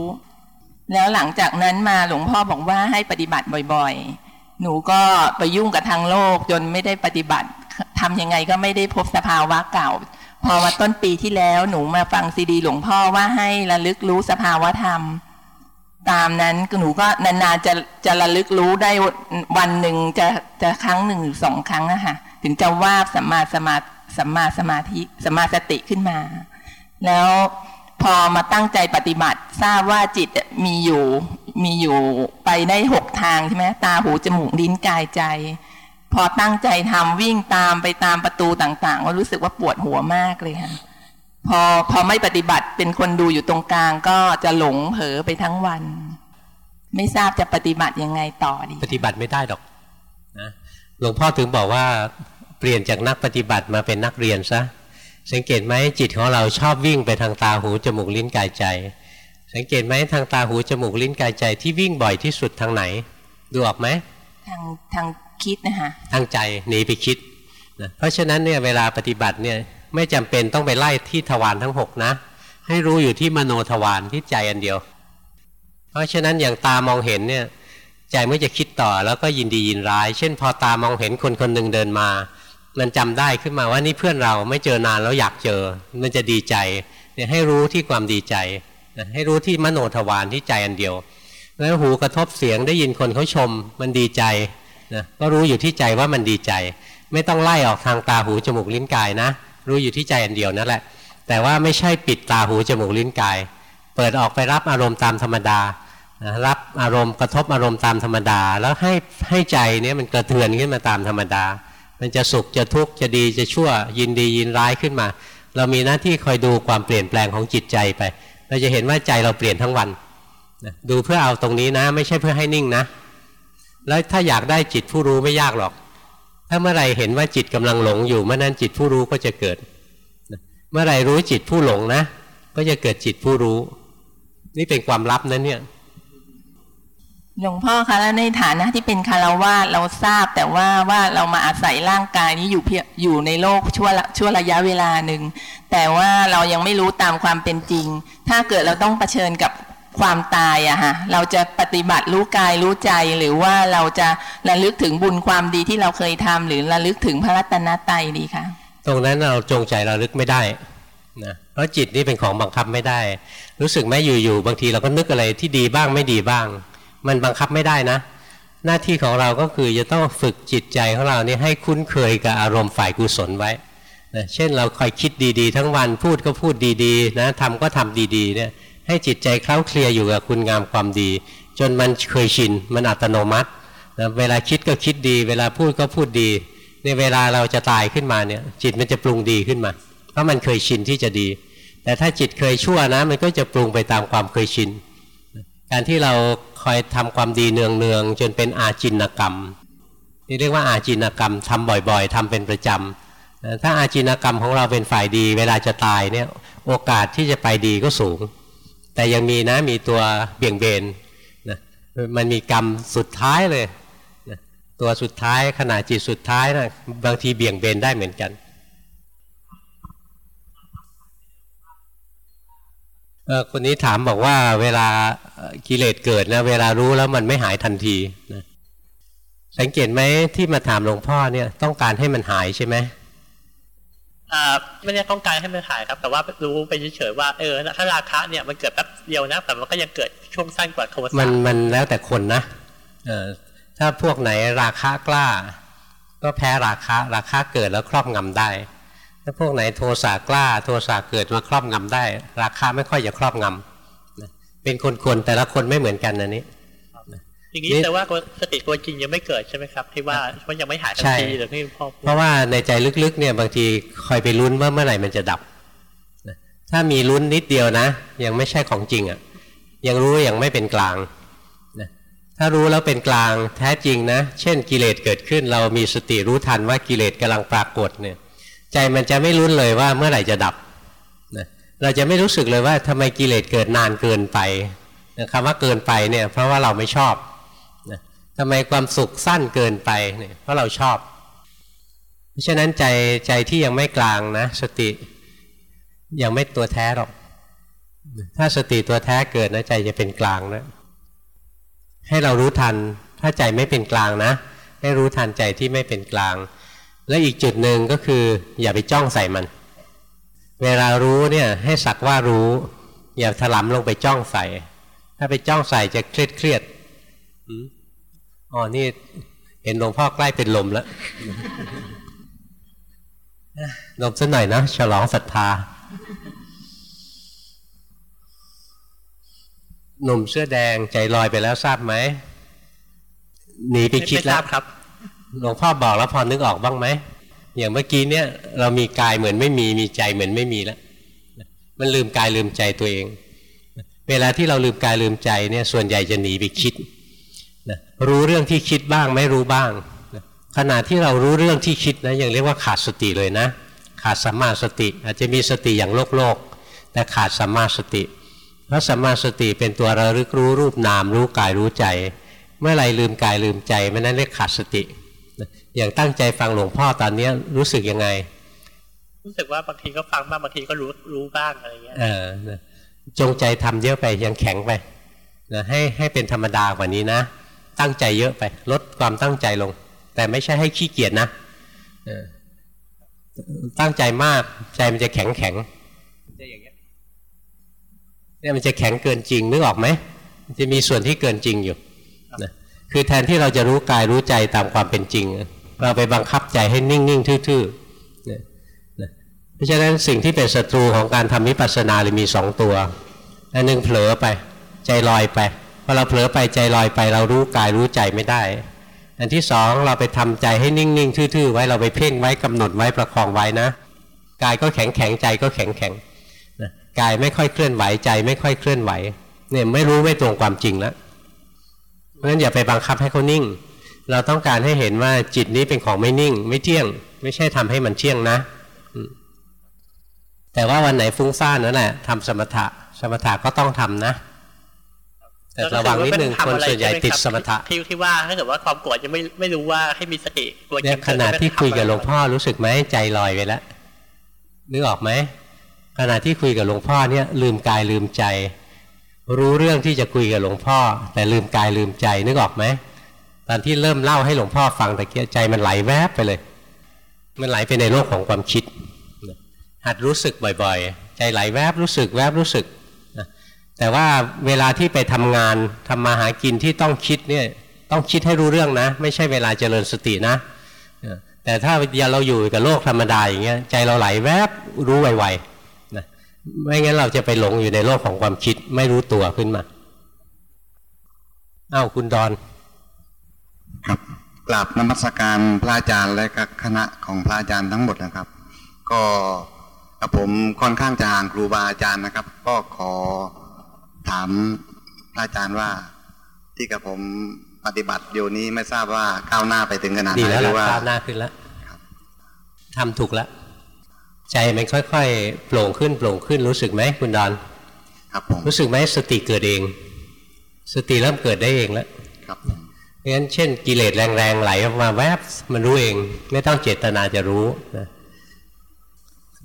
Speaker 3: แล้วหลังจากนั้นมาหลวงพ่อบอกว่าให้ปฏิบัติบ่อยๆ หนูก็ไปยุ่งกับทางโลกจนไม่ได้ปฏิบัติทำยังไงก็ไม่ได้พบสภาวะเก่า พอมาต้นปีที่แล้วหนูมาฟังซีดี หลวงพ่อว่าให้ระลึกรู้สภาวะธรรม ตามนั้นหนูก็นานๆจะจะระลึกรู้ได้วันหนึ่งจะจะครั้งหนึ่งหรือสองครั้งอะค่ะถึงจะว่าสัมมาสมาสัมมาสมาธิสัมมาสติขึ้นมา แล้ว พอมาตั้งใจปฏิบัติ ทราบว่าจิตมีอยู่มีอยู่ไปได้หกทางใช่ไหมตาหูจมูกลิ้นกายใจ พอตั้งใจทำวิ่งตามไปตามประตูต่างๆ ก็รู้สึกว่าปวดหัวมากเลยค่ะ พอพอไม่ปฏิบัติเป็นคนดูอยู่ตรงกลางก็จะหลงเผลอไปทั้งวัน ไม่ทราบจะปฏิบัติยังไงต่อดี
Speaker 1: ปฏิบัติไม่ได้ดอกนะหลวงพ่อถึงบอกว่าเปลี่ยนจากนักปฏิบัติมาเป็นนักเรียนซะ สังเกตไหมจิตของเราชอบวิ่งไปทางตาหูจมูกลิ้นกายใจ สังเกตไหมทางตาหูจมูกลิ้นกายใจที่วิ่งบ่อยที่สุดทางไหน ดูออกไหม
Speaker 3: ทางทางคิดนะคะ
Speaker 1: ตั้งใจหนีไปคิดนะเพราะฉะนั้นเนี่ยเวลาปฏิบัติเนี่ยไม่จำเป็นต้องไปไล่ที่ทวารทั้ง 6 นะ ให้รู้อยู่ที่มโนทวารที่ใจอันเดียว เพราะฉะนั้นอย่างตามองเห็นเนี่ยใจเมื่อจะคิดต่อแล้วก็ยินดียินร้าย เช่น พอตามองเห็นคนคนหนึ่งเดินมา มันจำได้ขึ้นมาว่านี่เพื่อนเราไม่เจอนานแล้วอยากเจอ มันจะดีใจเนี่ยให้รู้ที่ความดีใจนะให้รู้ที่มโนทวารที่ใจอันเดียวแล้วหูกระทบเสียงได้ยินคนเขาชม มันดีใจนะก็รู้อยู่ที่ใจว่ามันดีใจ ไม่ต้องไล่ออกทางตาหูจมูกลิ้นกายนะ รู้อยู่ที่ใจอันเดียวนั่นแหละ แต่ว่าไม่ใช่ปิดตาหูจมูกลิ้นกาย เปิดออกไปรับอารมณ์ตามธรรมดารับอารมณ์กระทบอารมณ์ตามธรรมดา แล้วให้ให้ใจเนี่ยมันกระเทือนขึ้นมาตามธรรมดา มันจะสุขจะทุกข์จะดีจะชั่วยินดียินร้ายขึ้นมา เรามีหน้าที่คอยดูความเปลี่ยนแปลงของจิตใจไป เราจะเห็นว่าใจเราเปลี่ยนทั้งวันดูเพื่อเอาตรงนี้นะ ไม่ใช่เพื่อให้นิ่งนะ แล้วถ้าอยากได้จิตผู้รู้ไม่ยากหรอก ถ้าเมื่อไรเห็นว่าจิตกำลังหลงอยู่เมื่อนั้นจิตผู้รู้ก็จะเกิด เมื่อไรรู้จิตผู้หลงนะ ก็จะเกิดจิตผู้รู้ นี่เป็นความลับนะเนี่ย
Speaker 3: หลวงพ่อคะแล้วในฐานะที่เป็นคารวะเราทราบแต่ว่าว่าเรามาอาศัยร่างกายนี้อยู่เพียอยู่ในโลกชั่วชั่วระยะเวลาหนึ่งแต่ว่าเรายังไม่รู้ตามความเป็นจริง ถ้าเกิดเราต้องเผชิญกับความตายอะฮะเราจะปฏิบัติรู้กายรู้ใจหรือว่าเราจะระลึกถึงบุญความดีที่เราเคยทำหรือระลึกถึงพระรัตนตรัยดีคะ
Speaker 1: ตรงนั้นเราจงใจระลึกไม่ได้นะเพราะจิตนี่เป็นของบังคับไม่ได้ รู้สึกไหมอยู่ๆบางทีเราก็นึกอะไรที่ดีบ้างไม่ดีบ้าง มันบังคับไม่ได้นะ หน้าที่ของเราก็คือจะต้องฝึกจิตใจของเรานี่ให้คุ้นเคยกับอารมณ์ฝ่ายกุศลไว้นะเช่นเราคอยคิดดีๆ ทั้งวันพูดก็พูดดีๆนะทำก็ทำดีๆเนี่ยให้จิตใจเคล้าเคลียอยู่กับคุณงามความดี จนมันเคยชินมันอัตโนมัตินะเวลาคิดก็คิดดี เวลาพูดก็พูดดีในเวลาเราจะตายขึ้นมาเนี่ยจิตมันจะปรุงดีขึ้นมา เพราะมันเคยชินที่จะดี แต่ถ้าจิตเคยชั่วนะ มันก็จะปรุงไปตามความเคยชิน การที่เราคอยทำความดีเนืองๆจนเป็นอาจินกรรมนี่เรียกว่าอาจินกรรมทำบ่อยๆทำเป็นประจำถ้าอาจินกรรมของเราเป็นฝ่ายดี เวลาจะตายเนี่ยโอกาสที่จะไปดีก็สูง แต่ยังมีนะมีตัวเบี่ยงเบนนะมันมีกรรมสุดท้ายเลยนะตัวสุดท้ายขณะจิตสุดท้ายนะบางทีเบี่ยงเบนได้เหมือนกัน คนนี้ถามบอกว่าเวลากิเลสเกิดนะเวลารู้แล้วมันไม่หายทันทีนะสังเกตไหมที่มาถามหลวงพ่อเนี่ยต้องการให้มันหายใช่ไหม
Speaker 4: อ่าไม่ได้ต้องการให้มันหายครับ แต่ว่ารู้ไปเฉยๆว่าเออถ้าราคะเนี่ยมันเกิดแป๊บเดียวนะแต่มันก็ยังเกิดช่วงสั้นกว่าโทสะ
Speaker 1: มันมันแล้วแต่คนนะเออถ้าพวกไหนราคะกล้า ก็แพ้ราคะราคะเกิดแล้วครอบงำได้ ถ้าพวกไหนโทสะกล้า โทสะเกิดมาครอบงำได้ ราคาไม่ค่อยจะครอบงำเป็นคนๆแต่ละคนไม่เหมือนกันนะนี้
Speaker 4: อย่างนี้แต่ว่าสติตัวจริงยังไม่เกิดใช่ไหมครับ ที่ว่ามันยังไม่หายทันทีหรือที่
Speaker 1: พ่อเพราะว่าในใจลึกๆเนี่ยบางทีคอยไปลุ้นว่าเมื่อไหร่มันจะดับถ้ามีลุ้นนิดเดียวนะ ยังไม่ใช่ของจริงอะ ยังรู้ยังไม่เป็นกลางถ้ารู้แล้วเป็นกลางแท้จริงนะ เช่นกิเลสเกิดขึ้น เรามีสติรู้ทันว่ากิเลสกำลังปรากฏเนี่ย ใจมันจะไม่รุ้นเลยว่าเมื่อไหร่จะดับนะเราจะไม่รู้สึกเลยว่าทำไมกิเลสเกิดนานเกินไปนะคำว่าเกินไปเนี่ยเพราะว่าเราไม่ชอบนะทำไมความสุขสั้นเกินไปเนี่ยเพราะเราชอบ เพราะฉะนั้นใจใจที่ยังไม่กลางนะสติยังไม่ตัวแท้หรอก ถ้าสติตัวแท้เกิดนะใจจะเป็นกลางนะให้เรารู้ทันถ้าใจไม่เป็นกลางนะ ให้รู้ทันใจที่ไม่เป็นกลาง และอีกจุดหนึ่งก็คือ อย่าไปจ้องใส่มัน เวลารู้เนี่ยให้สักว่ารู้ อย่าถลำลงไปจ้องใส่ ถ้าไปจ้องใส่จะเครียดเครียดอ๋อนี่เห็นหลวงพ่อใกล้เป็นลมแล้วลมสักหน่อยนะฉลองศรัทธาหนุ่มเสื้อแดงใจลอยไปแล้วทราบไหมหนีไปคิดแล้ว
Speaker 4: ครับ
Speaker 1: หลวงพ่อบอกแล้วพอนึกออกบ้างไหมอย่างเมื่อกี้เนี่ยเรามีกายเหมือนไม่มีมีใจเหมือนไม่มีแล้วมันลืมกายลืมใจตัวเอง เวลาที่เราลืมกายลืมใจเนี่ยส่วนใหญ่จะหนีไปคิดนะรู้เรื่องที่คิดบ้างไม่รู้บ้างนะขณะที่เรารู้เรื่องที่คิดนะยังเรียกว่าขาดสติเลยนะ ขาดสัมมาสติ อาจจะมีสติอย่างโลกโลก แต่ขาดสัมมาสติ เพราะสัมมาสติเป็นตัวระลึกรู้รูปนามรู้กายรู้ใจ เมื่อไรลืมกายลืมใจไม่นั้นเรียกขาดสติ อย่างตั้งใจฟังหลวงพ่อตอนนี้รู้สึกยังไง
Speaker 4: รู้สึกว่าบางทีก็ฟังบ้างบางทีก็รู้รู้บ้างอะไรเงี้ย
Speaker 1: เออจงใจทำเยอะไปยังแข็งไปนะให้ให้เป็นธรรมดากว่านี้นะ ตั้งใจเยอะไป ลดความตั้งใจลง แต่ไม่ใช่ให้ขี้เกียจนะตั้งใจมากใจมันจะแข็งแข็งจะอย่างเงี้ยเนี่ยมันจะแข็งเกินจริงนึกออกไหมจะมีส่วนที่เกินจริงอยู่นะคือแทนที่เราจะรู้กายรู้ใจตามความเป็นจริง เราไปบังคับใจให้นิ่ง ๆ ทื่อๆเพราะฉะนั้นสิ่งที่เป็นศัตรูของการทำวิปัสสนาเลยมีสองตัวอันหนึ่งเผลอไปใจลอยไปพอเราเผลอไปใจลอยไป เรารู้กายรู้ใจไม่ได้ อันที่สองเราไปทำใจให้นิ่ง ๆ ทื่อ ๆ ไว้เราไปเพ่งไว้กำหนดไว้ประคองไว้นะกายก็แข็งแข็งใจก็แข็งแข็งกายไม่ค่อยเคลื่อนไหวใจไม่ค่อยเคลื่อนไหวเนี่ยไม่รู้ไม่ตรงความจริงแล้วเพราะฉะนั้นอย่าไปบังคับให้เขานิ่ง เราต้องการให้เห็นว่าจิตนี้เป็นของไม่นิ่ง ไม่เที่ยง ไม่ใช่ทำให้มันเที่ยงนะ แต่ว่าวันไหนฟุ้งซ่านนั่นแหละทำสมถะ สมถะก็ต้องทำนะ แต่ระวังนิดนึงคนส่วนใหญ่ติดสมถะ
Speaker 4: ที่ที่ว่าถ้าเกิดว่าความโกรธยังไม่ไม่รู้ว่าให้มีสติ
Speaker 1: ตัวเนี่ยขณะที่คุยกับหลวงพ่อรู้สึกไหมใจลอยไปแล้วนึกออกไหมขณะที่คุยกับหลวงพ่อเนี่ยลืมกายลืมใจ รู้เรื่องที่จะคุยกับหลวงพ่อ แต่ลืมกายลืมใจนึกออกไหม ตอนที่เริ่มเล่าให้หลวงพ่อฟังตะเกียใจมันไหลแวบไปเลย มันไหลไปในโลกของความคิด หัดรู้สึกบ่อยๆ ใจไหลแวบรู้สึกแวบรู้สึก แต่ว่าเวลาที่ไปทำงานทำมาหากินที่ต้องคิดเนี่ยต้องคิดให้รู้เรื่องนะ ไม่ใช่เวลาเจริญสตินะ แต่ถ้าเราอยู่กับโลกธรรมดาอย่างเงี้ยใจเราไหลแวบรู้ไวๆนะไม่งั้นเราจะไปหลงอยู่ในโลกของความคิดไม่รู้ตัวขึ้นมาอ้าวคุณดอน
Speaker 5: ครับกราบนมัสการพระอาจารย์และก็คณะของพระอาจารย์ทั้งหมดนะครับ ก็กับผมค่อนข้างจะห่างครูบาอาจารย์นะครับ ก็ขอถามพระอาจารย์ว่าที่กับผมปฏิบัติอยู่นี้ไม่ทราบว่าก้าวหน้าไปถึงขนาด
Speaker 1: ดี
Speaker 5: ไหน
Speaker 1: แล้ว
Speaker 5: หรื
Speaker 1: ล่ะ
Speaker 5: อว่า
Speaker 1: ก้าวหน้าขึ้นแล้วทำถูกแล้วใจมันค่อยๆโปร่งขึ้นโปร่งขึ้นรู้สึกไหมคุณดอน
Speaker 5: ครับผม
Speaker 1: รู้สึกไหมสติเกิดเอง สติเริ่มเกิดได้เองแล้ว
Speaker 5: ครับ
Speaker 1: เพราะฉะนั้นเช่นกิเลสแรงๆไหลออกมาแวบมันรู้เอง ไม่ต้องเจตนาจะรู้นะ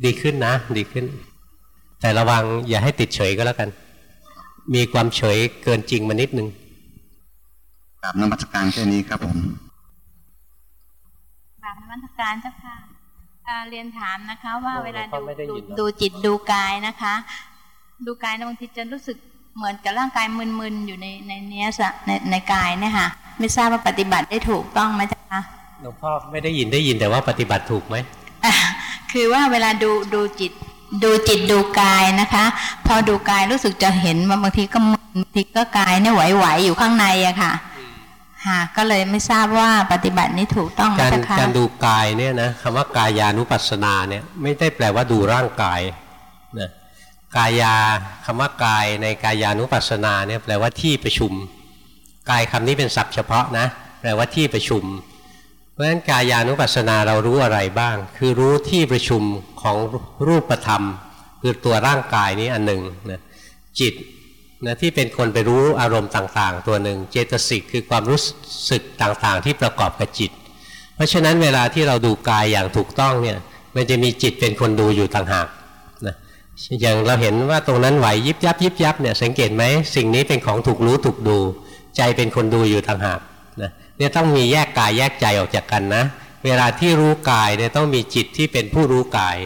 Speaker 1: ดีขึ้นนะ ดีขึ้น แต่ระวังอย่าให้ติดเฉยก็แล้วกัน มีความเฉยเกินจริงมานิดนึง
Speaker 5: กราบนมัสการแค่นี้ครับผม
Speaker 6: กราบนมัสการเจ้าค่ะอ่าเรียนถามนะคะ ว่า
Speaker 1: โอ้
Speaker 6: เวลา
Speaker 1: เขา
Speaker 6: ดู
Speaker 1: ไม่ได้
Speaker 6: ดู
Speaker 1: ยินเนอะ
Speaker 6: ดูจิตดูกายนะคะ ดูกายนะบางทีจะรู้สึกเหมือนกับร่างกายมึนๆอยู่ในในเนี้ยสะในในกายเนี่ยค่ะ ไม่ทราบว่าปฏิบัติได้ถูกต้องไหมเจ๊ะคะ
Speaker 1: หลวงพ่อไม่ได้ยินได้ยินแต่ว่าปฏิบัติถูกไหม
Speaker 6: อะคือว่าเวลาดูดูจิต ดูจิตดูกายนะคะ พอดูกายรู้สึกจะเห็นว่าบางทีก็มึนบางทีก็กายเนี่ยไหวๆอยู่ข้างในอะค่ะค่ะก็เลยไม่ทราบว่าปฏิบัตินี้ถูกต้องไหม
Speaker 1: การ
Speaker 6: เจ๊ะคะ
Speaker 1: การดูกายเนี่ยนะคำว่ากายานุปัสสนาเนี่ยไม่ได้แปลว่าดูร่างกายนะกายาคำว่ากายในกายานุปัสสนาเนี่ยแปลว่าที่ประชุม กายคำนี้เป็นศัพท์เฉพาะนะแปลว่าที่ประชุม เพราะฉะนั้นกายานุปัสสนาเรารู้อะไรบ้าง คือรู้ที่ประชุมของรูปธรรม คือตัวร่างกายนี้อันหนึ่งนะจิตนะที่เป็นคนไปรู้อารมณ์ต่าง ๆ ตัวหนึ่งเจตสิกคือความรู้สึกต่างๆ ที่ประกอบกับจิต เพราะฉะนั้นเวลาที่เราดูกายอย่างถูกต้องเนี่ยมันจะมีจิตเป็นคนดูอยู่ต่างหากนะอย่างเราเห็นว่าตรงนั้นไหวยิบยับยิบยับเนี่ยสังเกตไหมสิ่งนี้เป็นของถูกรู้ถูกดู ใจเป็นคนดูอยู่ต่างหากนะเนี่ยต้องมีแยกกายแยกใจออกจากกันนะ เวลาที่รู้กายเนี่ยต้องมีจิตที่เป็นผู้รู้กาย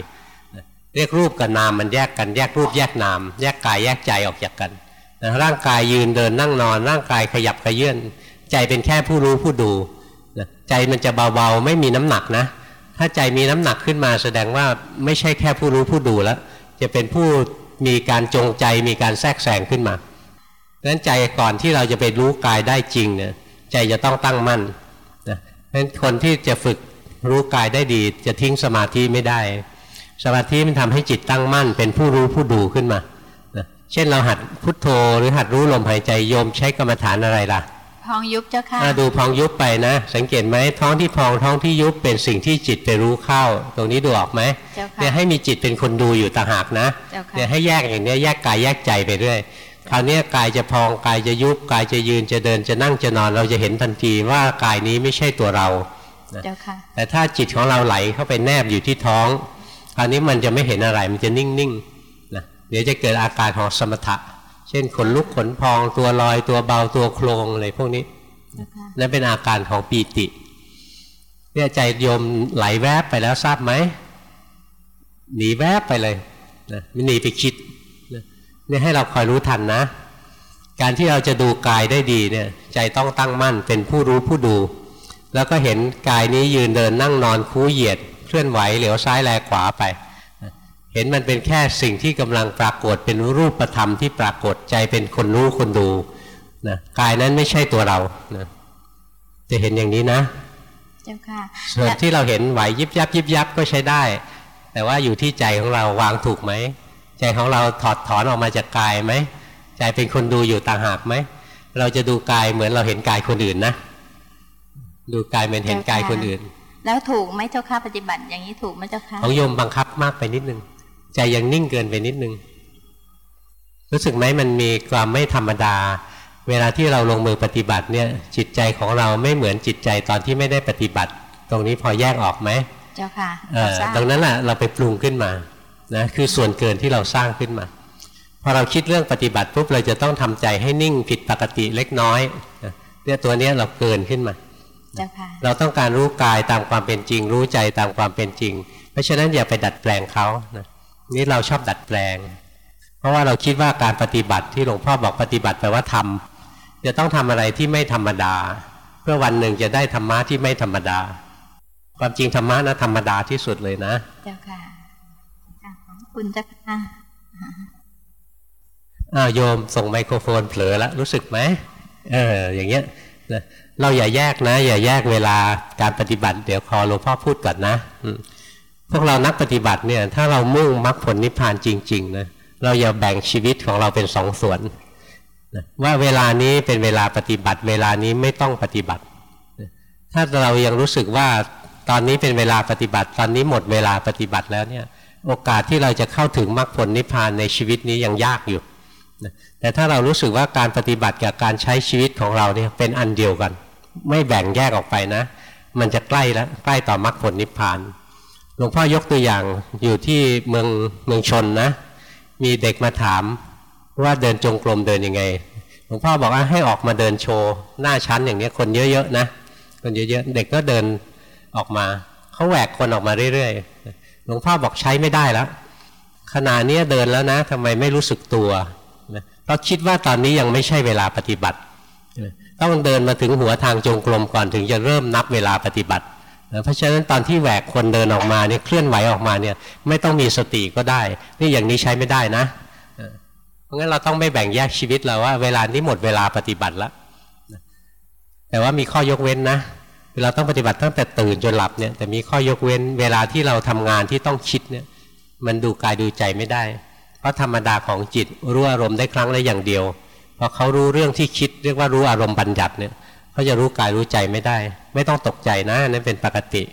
Speaker 1: นะเรียกรูปกับนามมันแยกกันแยกรูปแยกนาม แยกกายแยกใจออกจากกันนะร่างกายยืนเดินนั่งนอน ร่างกายขยับขยื่นใจเป็นแค่ผู้รู้ผู้ดูนะใจมันจะเบาๆไม่มีน้ำหนักนะ ถ้าใจมีน้ำหนักขึ้นมาแสดงว่าไม่ใช่แค่ผู้รู้ผู้ดูแล้ว จะเป็นผู้มีการจงใจมีการแทรกแซงขึ้นมา ดังนั้นใจก่อนที่เราจะไปรู้กายได้จริงเนี่ยใจจะต้องตั้งมั่นนะเพราะฉะนั้นคนที่จะฝึกรู้กายได้ดี จะทิ้งสมาธิไม่ได้ สมาธิมันทำให้จิตตั้งมั่น เป็นผู้รู้ผู้ดูขึ้นมานะเช่นเราหัดพุทโธหรือหัดรู้ลมหายใจโยมใช้กรรมฐานอะไรล่ะ
Speaker 6: พองยุบเจ้าค่ะ
Speaker 1: ถ้าดูพองยุบไปนะ สังเกตไหมท้องที่พองท้องที่ยุบเป็นสิ่งที่จิตไปรู้เข้า ตรงนี้ดูออกไหม
Speaker 6: เจ้าค่ะ
Speaker 1: เนี่ยให้มีจิตเป็นคนดูอยู่ต่างหากนะ
Speaker 6: เจ้าค่ะ
Speaker 1: เนี่ยให้แยกอย่างเนี้ยแยกกายแยกใจไปเรื่อย คราวเนี้ยกายจะพองกายจะยุบกายจะยืนจะเดินจะนั่งจะนอน เราจะเห็นทันทีว่ากายนี้ไม่ใช่ตัวเรา
Speaker 6: เจ้าค่ะ
Speaker 1: แต่ถ้าจิตของเราไหลเข้าไปแนบอยู่ที่ท้อง คราวนี้มันจะไม่เห็นอะไรมันจะนิ่งๆนะเดี๋ยวจะเกิดอาการของสมถะ เช่นขนลุกขนพองตัวลอยตัวเบาตัวโครงอะไรพวกนี้
Speaker 6: เจ้าค่ะ
Speaker 1: นั่นเป็นอาการของปีติเนี่ยใจโยมไหลแวบไปแล้วทราบไหมหนีแวบไปเลยนะไม่หนีไปคิดนะ เนี่ยให้เราคอยรู้ทันนะ การที่เราจะดูกายได้ดีเนี่ยใจต้องตั้งมั่นเป็นผู้รู้ผู้ดู แล้วก็เห็นกายนี้ยืนเดินนั่งนอนคูเหยียดเคลื่อนไหวเหลียวซ้ายแลขวาไปนะเห็นมันเป็นแค่สิ่งที่กำลังปรากฏเป็นรูปธรรมที่ปรากฏใจเป็นคนรู้คนดูนะกายนั้นไม่ใช่ตัวเรานะจะเห็นอย่างนี้นะ
Speaker 6: เจ้าค่ะ
Speaker 1: ส่วนที่เราเห็นไหวยิบยับยิบยับก็ใช้ได้ แต่ว่าอยู่ที่ใจของเราวางถูกไหม ใจของเราถอดถอนออกมาจากกายไหมใจเป็นคนดูอยู่ต่างหากไหมเราจะดูกายเหมือนเราเห็นกายคนอื่นนะดูกายเหมือนเห็นกายคนอื่น
Speaker 6: แล้วถูกไหมเจ้าค่ะปฏิบัติอย่างนี้ถูกไหมเจ้าค่ะ
Speaker 1: ของโยมบังคับมากไปนิดนึงใจยังนิ่งเกินไปนิดนึง รู้สึกไหมมันมีความไม่ธรรมดา เวลาที่เราลงมือปฏิบัติเนี่ย จิตใจของเราไม่เหมือนจิตใจตอนที่ไม่ได้ปฏิบัติ ตรงนี้พอแยกออกไหม
Speaker 6: เจ้าค่ะ
Speaker 1: เออ
Speaker 6: ทราบ
Speaker 1: ตรงนั้นแหละเราไปปรุงขึ้นมา นะคือส่วนเกินที่เราสร้างขึ้นมาพอเราคิดเรื่องปฏิบัติปุ๊บเราจะต้องทำใจให้นิ่งผิดปกติเล็กน้อยนะเนี่ยตัวเนี้ยเราเกินขึ้นมา
Speaker 6: เจ้าค่ะ
Speaker 1: เราต้องการรู้กายตามความเป็นจริง รู้ใจตามความเป็นจริง เพราะฉะนั้นอย่าไปดัดแปลงเขานะนี่เราชอบดัดแปลงพเพราะว่าเราคิดว่าการปฏิบัติที่หลวงพ่อบอกปฏิบัติแปลว่าทำจะต้องทำอะไรที่ไม่ธรรมดา เพื่อวันหนึ่งจะได้ธรรมะที่ไม่ธรรมดา ความจริงธรรมะนะธรรมดาที่สุดเลยนะ
Speaker 6: เจ้าค่ะขอบ คุณจ้าค่ะ
Speaker 1: อ้าวโยมส่งไมโครโฟนเผลอแล้วรู้สึกไหมเอออย่างเงี้ยเราอย่าแยกนะ อย่าแยกเวลาการปฏิบัติ เดี๋ยวคอหลวงพ่อพูดก่อนนะพวกเรานักปฏิบัติเนี่ย ถ้าเรามุ่งมรรคผลนิพพานจริง ๆ นะ เราอย่าแบ่งชีวิตของเราเป็นสองส่วนว่าเวลานี้เป็นเวลาปฏิบัติ เวลานี้ไม่ต้องปฏิบัติ ถ้าเรายังรู้สึกว่าตอนนี้เป็นเวลาปฏิบัติ ตอนนี้หมดเวลาปฏิบัติแล้วเนี่ย โอกาสที่เราจะเข้าถึงมรรคผลนิพพานในชีวิตนี้ยังยากอยู่แต่ถ้าเรารู้สึกว่าการปฏิบัติกับการใช้ชีวิตของเราเนี่ยเป็นอันเดียวกัน ไม่แบ่งแยกออกไปนะ มันจะใกล้แล้วใกล้ต่อมรรคผลนิพพานหลวงพ่อยกตัวอย่างอยู่ที่เมืองเมืองชนนะ มีเด็กมาถามว่าเดินจงกรมเดินยังไงหลวงพ่อบอกว่าให้ออกมาเดินโชว์หน้าชั้นอย่างนี้คนเยอะๆนะคนเยอะๆเด็กก็เดินออกมาเขาแหวกคนออกมาเรื่อยๆ หลวงพ่อบอกใช้ไม่ได้แล้วขณะนี้เดินแล้วนะทำไมไม่รู้สึกตัวเพราะคิดว่าตอนนี้ยังไม่ใช่เวลาปฏิบัติต้องเดินมาถึงหัวทางจงกรมก่อนถึงจะเริ่มนับเวลาปฏิบัติเพราะฉะนั้นตอนที่แหวกคนเดินออกมาเนี่ยเคลื่อนไหวออกมาเนี่ยไม่ต้องมีสติก็ได้ นี่อย่างนี้ใช้ไม่ได้นะ เพราะงั้นเราต้องไม่แบ่งแยกชีวิตเราว่าเวลานี้หมดเวลาปฏิบัติแล้วแต่ว่ามีข้อยกเว้นนะ เราต้องปฏิบัติตั้งแต่ตื่นจนหลับเนี่ยแต่มีข้อยกเว้นเวลาที่เราทำงานที่ต้องคิดเนี่ยมันดูกายดูใจไม่ได้ เพราะธรรมดาของจิตรู้อารมณ์ได้ครั้งละอย่างเดียวพอเขารู้เรื่องที่คิดเรียกว่ารู้อารมณ์บัญญัติเนี่ยเขาจะรู้กายรู้ใจไม่ได้ ไม่ต้องตกใจนะนั่นเป็นปกติ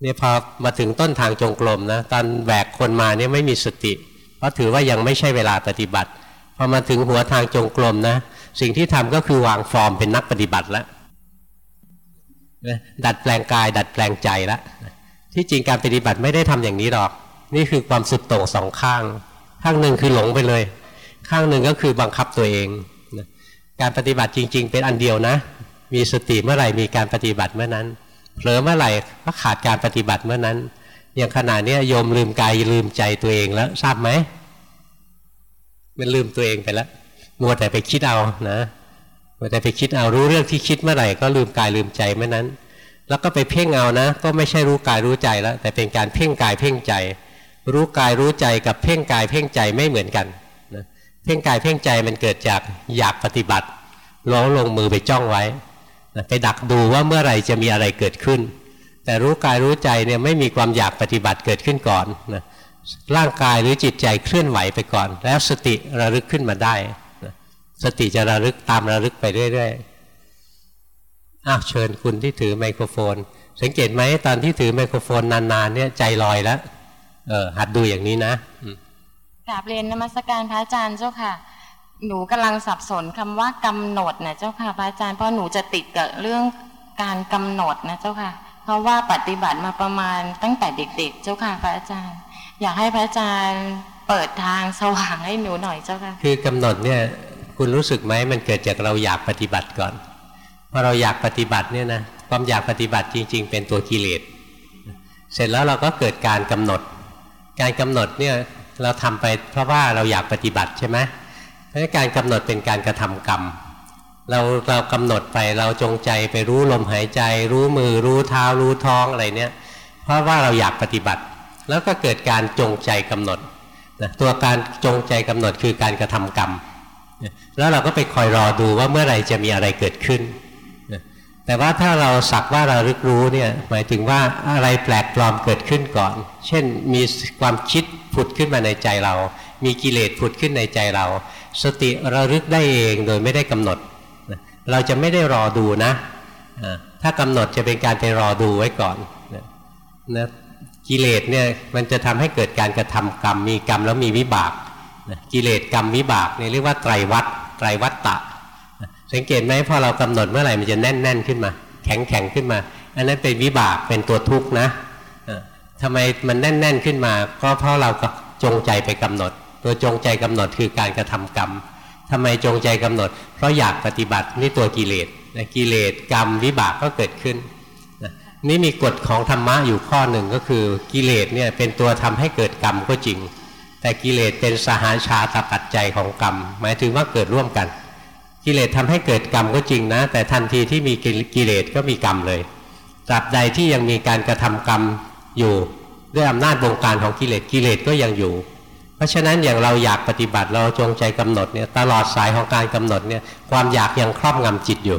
Speaker 1: เนี่ยพอมาถึงต้นทางจงกรมนะตอนแบกคนมาเนี่ยไม่มีสติ เพราะถือว่ายังไม่ใช่เวลาปฏิบัติพอมาถึงหัวทางจงกรมนะสิ่งที่ทำก็คือวางฟอร์มเป็นนักปฏิบัติแล้ว ดัดแปลงกาย ดัดแปลงใจแล้วที่จริงการปฏิบัติไม่ได้ทำอย่างนี้หรอก นี่คือความสุดโต่งสองข้าง ข้างหนึ่งคือหลงไปเลย ข้างหนึ่งก็คือบังคับตัวเองการปฏิบัติจริง ๆ เป็นอันเดียวนะ มีสติเมื่อไหร่มีการปฏิบัติเมื่อนั้นเผลอเมื่อไหร่ก็ขาดการปฏิบัติเมื่อนั้นอย่างขณะนี้โยมลืมกายลืมใจตัวเองแล้วทราบไหมมันลืมตัวเองไปแล้วมัวแต่ไปคิดเอานะ มัวแต่ไปคิดเอารู้เรื่องที่คิดเมื่อไหร่ก็ลืมกายลืมใจเมื่อนั้น แล้วก็ไปเพ่งเอานะ ก็ไม่ใช่รู้กายรู้ใจแล้ว แต่เป็นการเพ่งกายเพ่งใจ รู้กายรู้ใจกับเพ่งกายเพ่งใจไม่เหมือนกันเพ่งกายเพ่งใจมันเกิดจากอยากปฏิบัติร้อลงมือไปจ้องไว้ไปดักดูว่าเมื่อไหร่จะมีอะไรเกิดขึ้น แต่รู้กายรู้ใจเนี่ยไม่มีความอยากปฏิบัติเกิดขึ้นก่อนนะร่างกายหรือจิตใจเคลื่อนไหวไปก่อน แล้วสติระลึกขึ้นมาได้ สติจะระลึกตามระลึกไปเรื่อยๆอ้าวเชิญคุณที่ถือไมโครโฟน สังเกตไหมตอนที่ถือไมโครโฟนนานๆเนี่ยใจลอยแล้วเออหัดดูอย่างนี้นะ
Speaker 7: กราบเรียนนมัสการพระอาจารย์เจ้าค่ะ หนูกำลังสับสนคำว่ากำหนดนะเจ้าค่ะพระอาจารย์เพราะหนูจะติดกับเรื่องการกำหนดนะเจ้าค่ะ เพราะว่าปฏิบัติมาประมาณตั้งแต่เด็ก ๆ เจ้าค่ะพระอาจารย์ อยากให้พระอาจารย์เปิดทางสว่างให้หนูหน่อยเจ้าค่ะ
Speaker 1: คือกำหนดเนี่ย คุณรู้สึกไหมมันเกิดจากเราอยากปฏิบัติก่อนพอเราอยากปฏิบัติเนี่ยนะความอยากปฏิบัติจริง ๆ เป็นตัวกิเลสเสร็จแล้วเราก็เกิดการกำหนด การกำหนดเนี่ยเราทำไปเพราะว่าเราอยากปฏิบัติใช่ไหมเพราะการกำหนดเป็นการกระทำกรรม เราเรากำหนดไปเราจงใจไปรู้ลมหายใจ รู้มือรู้เท้ารู้ท้องอะไรเนี่ย เพราะว่าเราอยากปฏิบัติ แล้วก็เกิดการจงใจกำหนดนะตัวการจงใจกำหนดคือการกระทำกรรม แล้วเราก็ไปคอยรอดูว่าเมื่อไหร่จะมีอะไรเกิดขึ้น แต่ว่าถ้าเราสักว่าเรารึกรู้เนี่ยหมายถึงว่าอะไรแปลกปลอมเกิดขึ้นก่อน เช่นมีความคิดผุดขึ้นมาในใจเรา มีกิเลสผุดขึ้นในใจเรา สติระลึกได้เองโดยไม่ได้กำหนด เราจะไม่ได้รอดูนะ ถ้ากำหนดจะเป็นการไปรอดูไว้ก่อนนะกิเลสเนี่ยมันจะทำให้เกิดการกระทำกรรม มีกรรมแล้วมีวิบาก กิเลสกรรมวิบากเนี่ยเรียกว่าไตรวัตไตรวัตตะ สังเกตไหมพอเรากำหนดเมื่อไหร่มันจะแน่นแน่นขึ้นมา แข็งแข็งขึ้นมา อันนั้นเป็นวิบากเป็นตัวทุกข์นะทำไมมันแน่น ๆ ขึ้นมา ก็เพราะเราจงใจไปกำหนด ตัวจงใจกำหนดคือการกระทำกรรมทำไมจงใจกำหนด เพราะอยากปฏิบัตินี่ตัวกิเลสกิเลสกรรมวิบากก็เกิดขึ้นนี่มีกฎของธรรมะอยู่ข้อหนึ่งก็คือกิเลสเนี่ยเป็นตัวทำให้เกิดกรรมก็จริง แต่กิเลสเป็นสหาชาตปัจจัยของกรรม หมายถึงว่าเกิดร่วมกัน กิเลสทำให้เกิดกรรมก็จริงนะ แต่ทันทีที่มีกิเลสก็มีกรรมเลยตราบใดที่ยังมีการกระทำกรรมอยู่ด้วยอำนาจวงการของกิเลสกิเลสก็ยังอยู่ เพราะฉะนั้นอย่างเราอยากปฏิบัติเราจงใจกำหนดเนี่ยตลอดสายของการกำหนดเนี่ยความอยากยังครอบงำจิตอยู่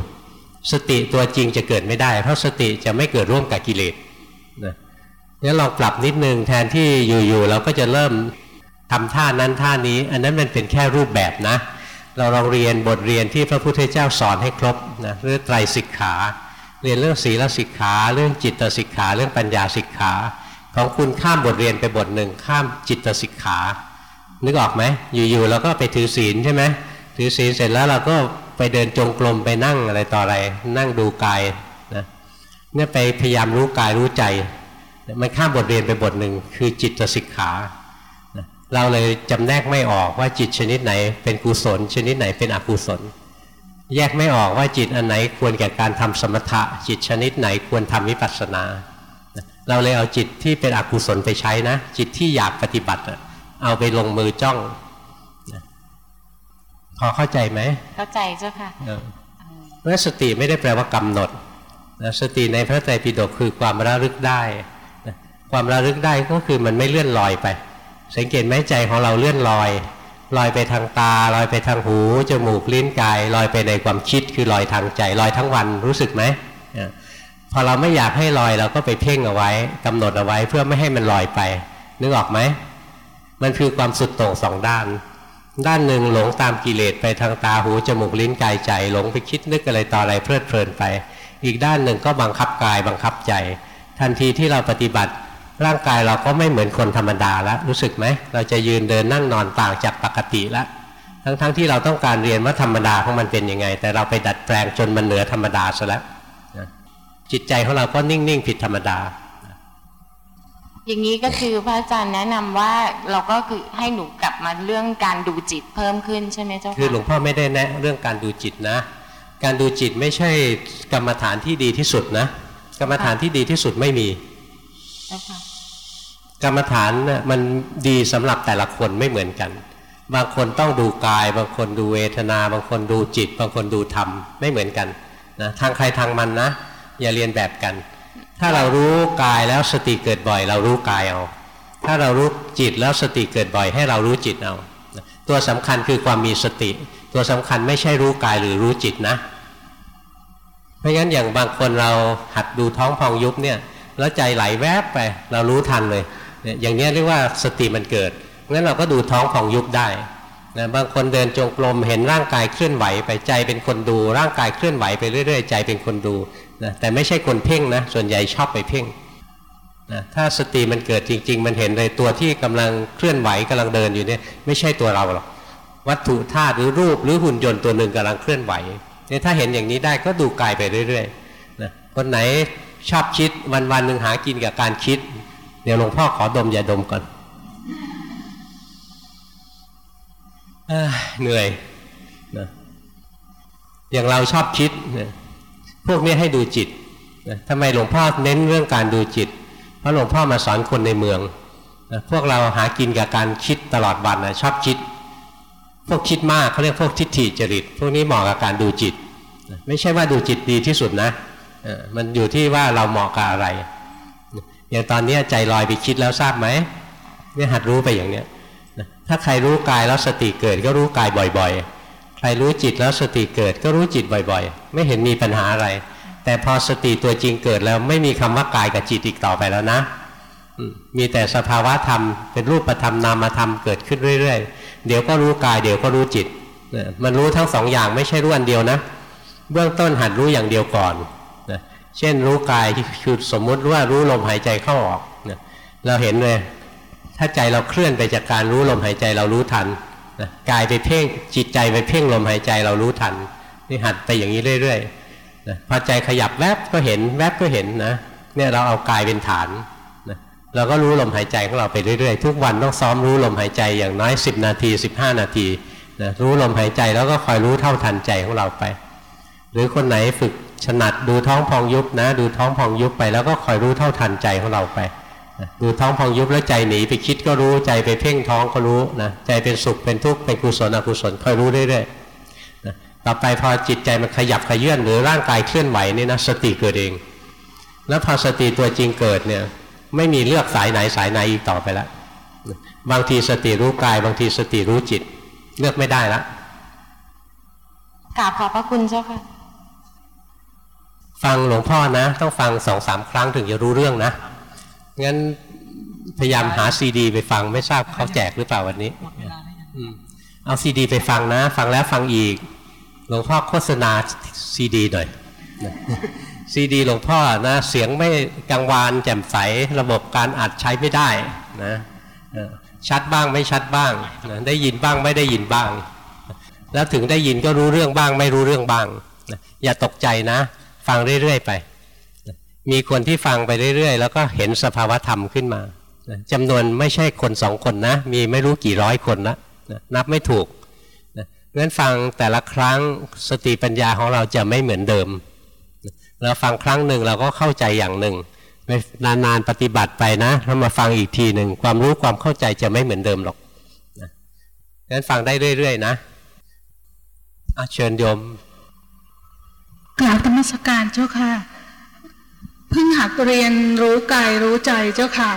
Speaker 1: สติตัวจริงจะเกิดไม่ได้ เพราะสติจะไม่เกิดร่วมกับกิเลสนะงั้นลองปรับนิดนึงแทนที่อยู่ๆเราก็จะเริ่ม ทำท่านั้นท่านี้ อันนั้นมันเป็นแค่รูปแบบนะ เราลองเรียนบทเรียนที่พระพุทธเจ้าสอนให้ครบนะเรื่องไตรสิกขา เรียนเรื่องศีลสิกขา เรื่องจิตสิกขา เรื่องปัญญาสิกขา ของคุณข้ามบทเรียนไปบทหนึ่งข้ามจิตสิกขา นึกออกไหมอยู่ๆเราก็ไปถือศีลใช่ไหมถือศีลเสร็จแล้วเราก็ไปเดินจงกรมไปนั่งอะไรต่ออะไร นั่งดูกายนะเนี่ยไปพยายามรู้กายรู้ใจ มันข้ามบทเรียนไปบทหนึ่งคือจิตสิกขา เราเลยจำแนกไม่ออกว่าจิตชนิดไหน เป็นกุศล ชนิดไหนเป็นอกุศล แยกไม่ออกว่าจิตอันไหนควรแก่การทำสมถะ จิตชนิดไหนควรทำวิปัสสนา เราเลยเอาจิตที่เป็นอกุศลไปใช้นะ จิตที่อยากปฏิบัติเอาไปลงมือจ้อง พอเข้าใจไหม
Speaker 7: เข้าใจเจ้าค่ะ
Speaker 1: เพราะสติไม่ได้แปลว่ากำหนดสติในพระไตรปิฎกคือความระลึกได้ ความระลึกได้ก็คือมันไม่เลื่อนลอยไป สังเกตไหมใจของเราเลื่อนลอยลอยไปทางตาลอยไปทางหูจมูกลิ้นกายลอยไปในความคิดคือลอยทางใจลอยทั้งวันรู้สึกไหมพอเราไม่อยากให้ลอยเราก็ไปเพ่งเอาไว้กำหนดเอาไว้เพื่อไม่ให้มันลอยไปนึกออกไหมมันคือความสุดโต่งสองด้าน ด้านหนึ่งหลงตามกิเลสไปทางตาหูจมูกลิ้นกายใจหลงไปคิดนึกอะไรต่ออะไรเพลิดเพลินไป อีกด้านหนึ่งก็บังคับกายบังคับใจ ทันทีที่เราปฏิบัติ ร่างกายเราก็ไม่เหมือนคนธรรมดาแล้วรู้สึกไหม เราจะยืนเดินนั่งนอนต่างจากปกติแล้วทั้งๆทที่เราต้องการเรียนว่าธรรมดาของมันเป็นยังไง แต่เราไปดัดแปลงจนมันเหนือธรรมดาซะแล้วจิตใจของเราก็นิ่งๆผิดธรรมดา
Speaker 7: อย่างนี้ก็คือพระอาจารย์แนะนำว่าเราก็คือให้หนูกลับมาเรื่องการดูจิตเพิ่มขึ้นใช่ไหมเจ้าค่ะ
Speaker 1: คือหลวงพ่อไม่ได้แนะเรื่องการดูจิตนะ การดูจิตไม่ใช่กรรมฐานที่ดีที่สุดนะ กรรมฐานที่ดีที่สุดไม่มี กรรมฐานน่ยมันดีสำหรับแต่ละคนไม่เหมือนกัน บางคนต้องดูกาย บางคนดูเวทนา บางคนดูจิต บางคนดูธรรมไม่เหมือนกันนะทางใครทางมันนะ อย่าเรียนแบบกัน ถ้าเรารู้กายแล้วสติเกิดบ่อย เรารู้กายเอา ถ้าเรารู้จิตแล้วสติเกิดบ่อย ให้เรารู้จิตเอา ตัวสำคัญคือความมีสติ ตัวสำคัญไม่ใช่รู้กายหรือรู้จิตนะ เพราะงั้นอย่างบางคนเราหัดดูท้องพองยุบเนี่ยแล้วใจไหลแวบไป เรารู้ทันเลย เนี่ยอย่างนี้เรียกว่าสติมันเกิดงั้นเราก็ดูท้องของยุบได้นะบางคนเดินจงกรมเห็นร่างกายเคลื่อนไหวไปใจเป็นคนดู ร่างกายเคลื่อนไหวไปเรื่อย ๆ ใจเป็นคนดูนะแต่ไม่ใช่คนเพ่งนะส่วนใหญ่ชอบไปเพ่งนะถ้าสติมันเกิดจริง ๆ มันเห็นเลยตัวที่กำลังเคลื่อนไหวกำลังเดินอยู่เนี่ยไม่ใช่ตัวเราหรอกวัตถุธาตุหรือรูปหรือหุ่นยนต์ตัวหนึ่งกำลังเคลื่อนไหวเนี่ยถ้าเห็นอย่างนี้ได้ก็ดูกายไปเรื่อยๆนะคนไหนชอบคิดวันวันหนึ่งหากินกับการคิด เดี๋ยวหลวงพ่อขอดมอย่าดมก่อนเหนื่อยนะอย่างเราชอบคิดนะพวกนี้ให้ดูจิตนะทำไมหลวงพ่อเน้นเรื่องการดูจิต เพราะหลวงพ่อมาสอนคนในเมืองนะพวกเราหากินกับการคิดตลอดวันนะชอบคิด พวกคิดมากเขาเรียกพวกทิฏฐิจริต พวกนี้เหมาะกับการดูจิต ไม่ใช่ว่าดูจิตดีที่สุดนะ มันอยู่ที่ว่าเราเหมาะกับอะไร อย่างตอนนี้ใจลอยไปคิดแล้วทราบไหมเนี่ยหัดรู้ไปอย่างเนี้ยถ้าใครรู้กายแล้วสติเกิดก็รู้กายบ่อย ๆ ใครรู้จิตแล้วสติเกิดก็รู้จิตบ่อย ๆ ไม่เห็นมีปัญหาอะไร แต่พอสติตัวจริงเกิดแล้วไม่มีคำว่ากายกับจิตอีกต่อไปแล้วนะมีแต่สภาวะธรรมเป็นรูปธรรมนามธรรมเกิดขึ้นเรื่อย ๆ เดี๋ยวก็รู้กายเดี๋ยวก็รู้จิตมันรู้ทั้งสองอย่างไม่ใช่รู้อันเดียวนะ เบื้องต้นหัดรู้อย่างเดียวก่อน เช่นรู้กายคือสมมุติว่ารู้ลมหายใจเข้าออกนะเราเห็นเลย ถ้าใจเราเคลื่อนไปจากการรู้ลมหายใจเรารู้ทันนะกายไปเพ่งจิตใจไปเพ่งลมหายใจเรารู้ทันนี่หัดไปอย่างนี้เรื่อยๆนะพอใจขยับแวบก็เห็นแวบก็เห็นนะเนี่ยเราเอากายเป็นฐานนะเราก็รู้ลมหายใจของเราไปเรื่อยๆ ทุกวันต้องซ้อมรู้ลมหายใจอย่างน้อย 10 นาที 15 นาทีนะรู้ลมหายใจแล้วก็คอยรู้เท่าทันใจของเราไป หรือคนไหนฝึก ถนัดดูท้องพองยุบนะ ดูท้องพองยุบไปแล้วก็คอยรู้เท่าทันใจของเราไปดูท้องพองยุบแล้วใจหนีไปคิดก็รู้ใจไปเพ่งท้องก็รู้นะใจเป็นสุขเป็นทุกข์เป็นกุศลอกุศลคอยรู้เรื่อยๆนะต่อไปพอจิตใจมันขยับขยื่นหรือร่างกายเคลื่อนไหวนี่นะสติเกิดเอง แล้วพอสติตัวจริงเกิดเนี่ยไม่มีเลือกสายไหนสายไหนอีกต่อไปแล้วบางทีสติรู้กาย บางทีสติรู้จิต เลือกไม่ได้ละ
Speaker 7: กราบขอบพระคุณเจ้าค่ะ
Speaker 1: ฟังหลวงพ่อนะ ต้องฟังสองสามครั้งถึงจะรู้เรื่องนะ งั้นพยายามหาซีดี ไปฟังไม่ทราบเขาแจกหรือเปล่าวันนี้อเอาซีดี ไปฟังนะ ฟังแล้วฟังอีก หลวงพ่อโฆษณาซีดีหน่อยซีดีหลวงพ่อนะ เสียงไม่กังวานแจ่มใสระบบการอัดใช้ไม่ได้นะชัดบ้างไม่ชัดบ้างนะได้ยินบ้างไม่ได้ยินบ้าง แล้วถึงได้ยินก็รู้เรื่องบ้าง ไม่รู้เรื่องบ้างนะอย่าตกใจนะ ฟังเรื่อยๆไป มีคนที่ฟังไปเรื่อยๆ แล้วก็เห็นสภาวธรรมขึ้นมาจำนวนไม่ใช่คนสองคนนะ มีไม่รู้กี่ร้อยคนละนะนับไม่ถูกนะงั้นฟังแต่ละครั้งสติปัญญาของเราจะไม่เหมือนเดิม เราฟังครั้งหนึ่งเราก็เข้าใจอย่างหนึ่งนานๆปฏิบัติไปนะแล้วมาฟังอีกทีหนึ่งความรู้ความเข้าใจจะไม่เหมือนเดิมหรอกนะงั้นฟังได้เรื่อยๆนะอะเชิญโยม
Speaker 8: กราบธรรมสการเจ้าค่ะ เพิ่งหัดเรียนรู้กายรู้ใจเจ้าค่ะ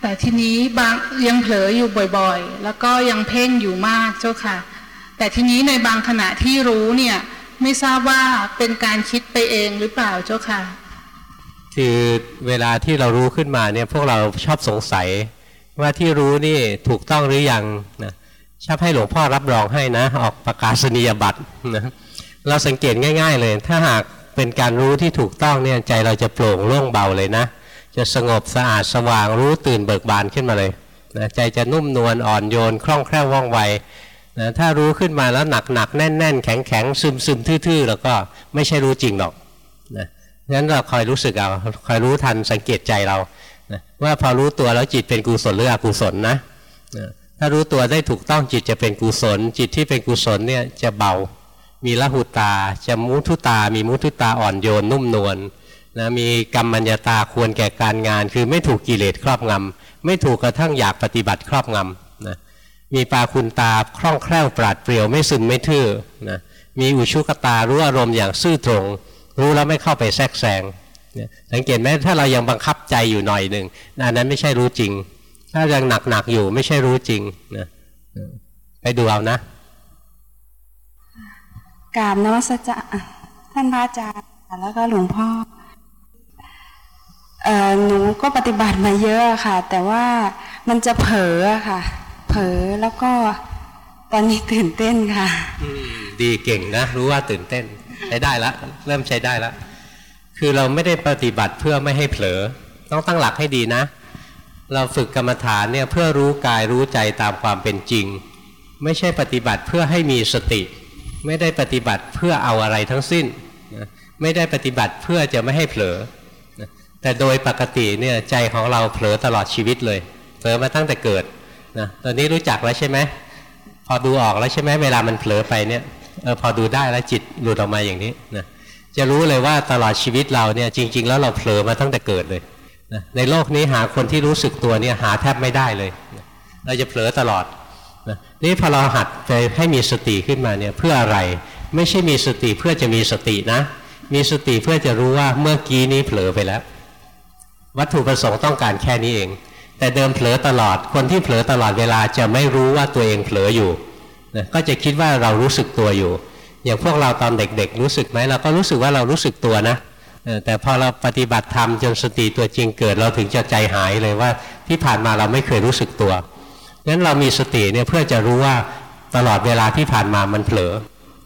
Speaker 8: แต่ทีนี้บางยังเผลออยู่บ่อยๆ แล้วก็ยังเพ่งอยู่มากเจ้าค่ะ แต่ทีนี้ในบางขณะที่รู้เนี่ยไม่ทราบว่าเป็นการคิดไปเองหรือเปล่าเจ้าค่ะ
Speaker 1: คือเวลาที่เรารู้ขึ้นมาเนี่ยพวกเราชอบสงสัยว่าที่รู้นี่ถูกต้องหรือยังนะชอบให้หลวงพ่อรับรองให้นะ ออกประกาศนียบัตรนะ เราสังเกตง่าย ๆ เลย ถ้าหากเป็นการรู้ที่ถูกต้องเนี่ยใจเราจะโปร่งโล่งเบาเลยนะ จะสงบสะอาดสว่างรู้ตื่นเบิกบานขึ้นมาเลยนะใจจะนุ่มนวลอ่อนโยนคล่องแคล่วว่องไวนะถ้ารู้ขึ้นมาแล้วหนักหนักๆแน่นแน่นๆแข็งแข็งซึมซึมๆทื่อๆ แล้วก็ไม่ใช่รู้จริงหรอกนะงั้นเราคอยรู้สึกเอาคอยรู้ทันสังเกตใจเรานะว่าพอรู้ตัวแล้วจิตเป็นกุศลหรืออกุศลนะนะถ้ารู้ตัวได้ถูกต้องจิตจะเป็นกุศล จิตที่เป็นกุศลเนี่ยจะเบา มีละหุตาจะมุทุตา มีมุทุตาอ่อนโยนนุ่มนวลนะมีกรรมัญญาตาควรแก่การงาน คือไม่ถูกกิเลสครอบงำไม่ถูกกระทั่งอยากปฏิบัติครอบงำนะมีปาคุณตาคล่องแคล่วปราดเปรียวไม่ซึมไม่ทื่อนะมีอุชุกตารู้อารมณ์อย่างซื่อตรง รู้แล้วไม่เข้าไปแทรกแซงเนี่ยสังเกตไหมถ้าเรายังบังคับใจอยู่หน่อยหนึ่งอันนั้นไม่ใช่รู้จริง ถ้ายังหนักๆอยู่ไม่ใช่รู้จริงนะไปดูเอานะ
Speaker 9: กราบนวัสกาท่านพระอาจารย์แล้วก็หลวงพ่อเออหนูก็ปฏิบัติมาเยอะค่ะ แต่ว่ามันจะเผลอค่ะ เผลอแล้วก็ตอนนี้ตื่นเต้นค่ะ
Speaker 1: ดีเก่งนะ รู้ว่าตื่นเต้นใช้ได้ละเริ่มใช้ได้ละคือเราไม่ได้ปฏิบัติเพื่อไม่ให้เผลอ ต้องตั้งหลักให้ดีนะ เราฝึกกรรมฐานเนี่ยเพื่อรู้กายรู้ใจตามความเป็นจริง ไม่ใช่ปฏิบัติเพื่อให้มีสติ ไม่ได้ปฏิบัติเพื่อเอาอะไรทั้งสิ้นนะไม่ได้ปฏิบัติเพื่อจะไม่ให้เผลอนะแต่โดยปกติเนี่ยใจของเราเผลอตลอดชีวิตเลยเผลอมาตั้งแต่เกิดนะตอนนี้รู้จักแล้วใช่ไหมพอดูออกแล้วใช่ไหมเวลามันเผลอไปเนี่ยเออพอดูได้แล้วจิตหลุดออกมาอย่างนี้นะจะรู้เลยว่าตลอดชีวิตเราเนี่ยจริง ๆ แล้วเราเผลอมาตั้งแต่เกิดเลยนะในโลกนี้หาคนที่รู้สึกตัวเนี่ยหาแทบไม่ได้เลยนะเราจะเผลอตลอด นะนี่พอเราหัดไปให้มีสติขึ้นมาเนี่ยเพื่ออะไร ไม่ใช่มีสติเพื่อจะมีสตินะ มีสติเพื่อจะรู้ว่าเมื่อกี้นี้เผลอไปแล้ว วัตถุประสงค์ต้องการแค่นี้เอง แต่เดิมเผลอตลอดคนที่เผลอตลอดเวลาจะไม่รู้ว่าตัวเองเผลออยู่นะก็จะคิดว่าเรารู้สึกตัวอยู่ อย่างพวกเราตอนเด็กๆ รู้สึกไหมเราก็รู้สึกว่าเรารู้สึกตัวนะแต่พอเราปฏิบัติธรรมจนสติตัวจริงเกิดเราถึงจะใจหายเลยว่าที่ผ่านมาเราไม่เคยรู้สึกตัว งั้นเรามีสติเนี่ยเพื่อจะรู้ว่าตลอดเวลาที่ผ่านมามันเผลอ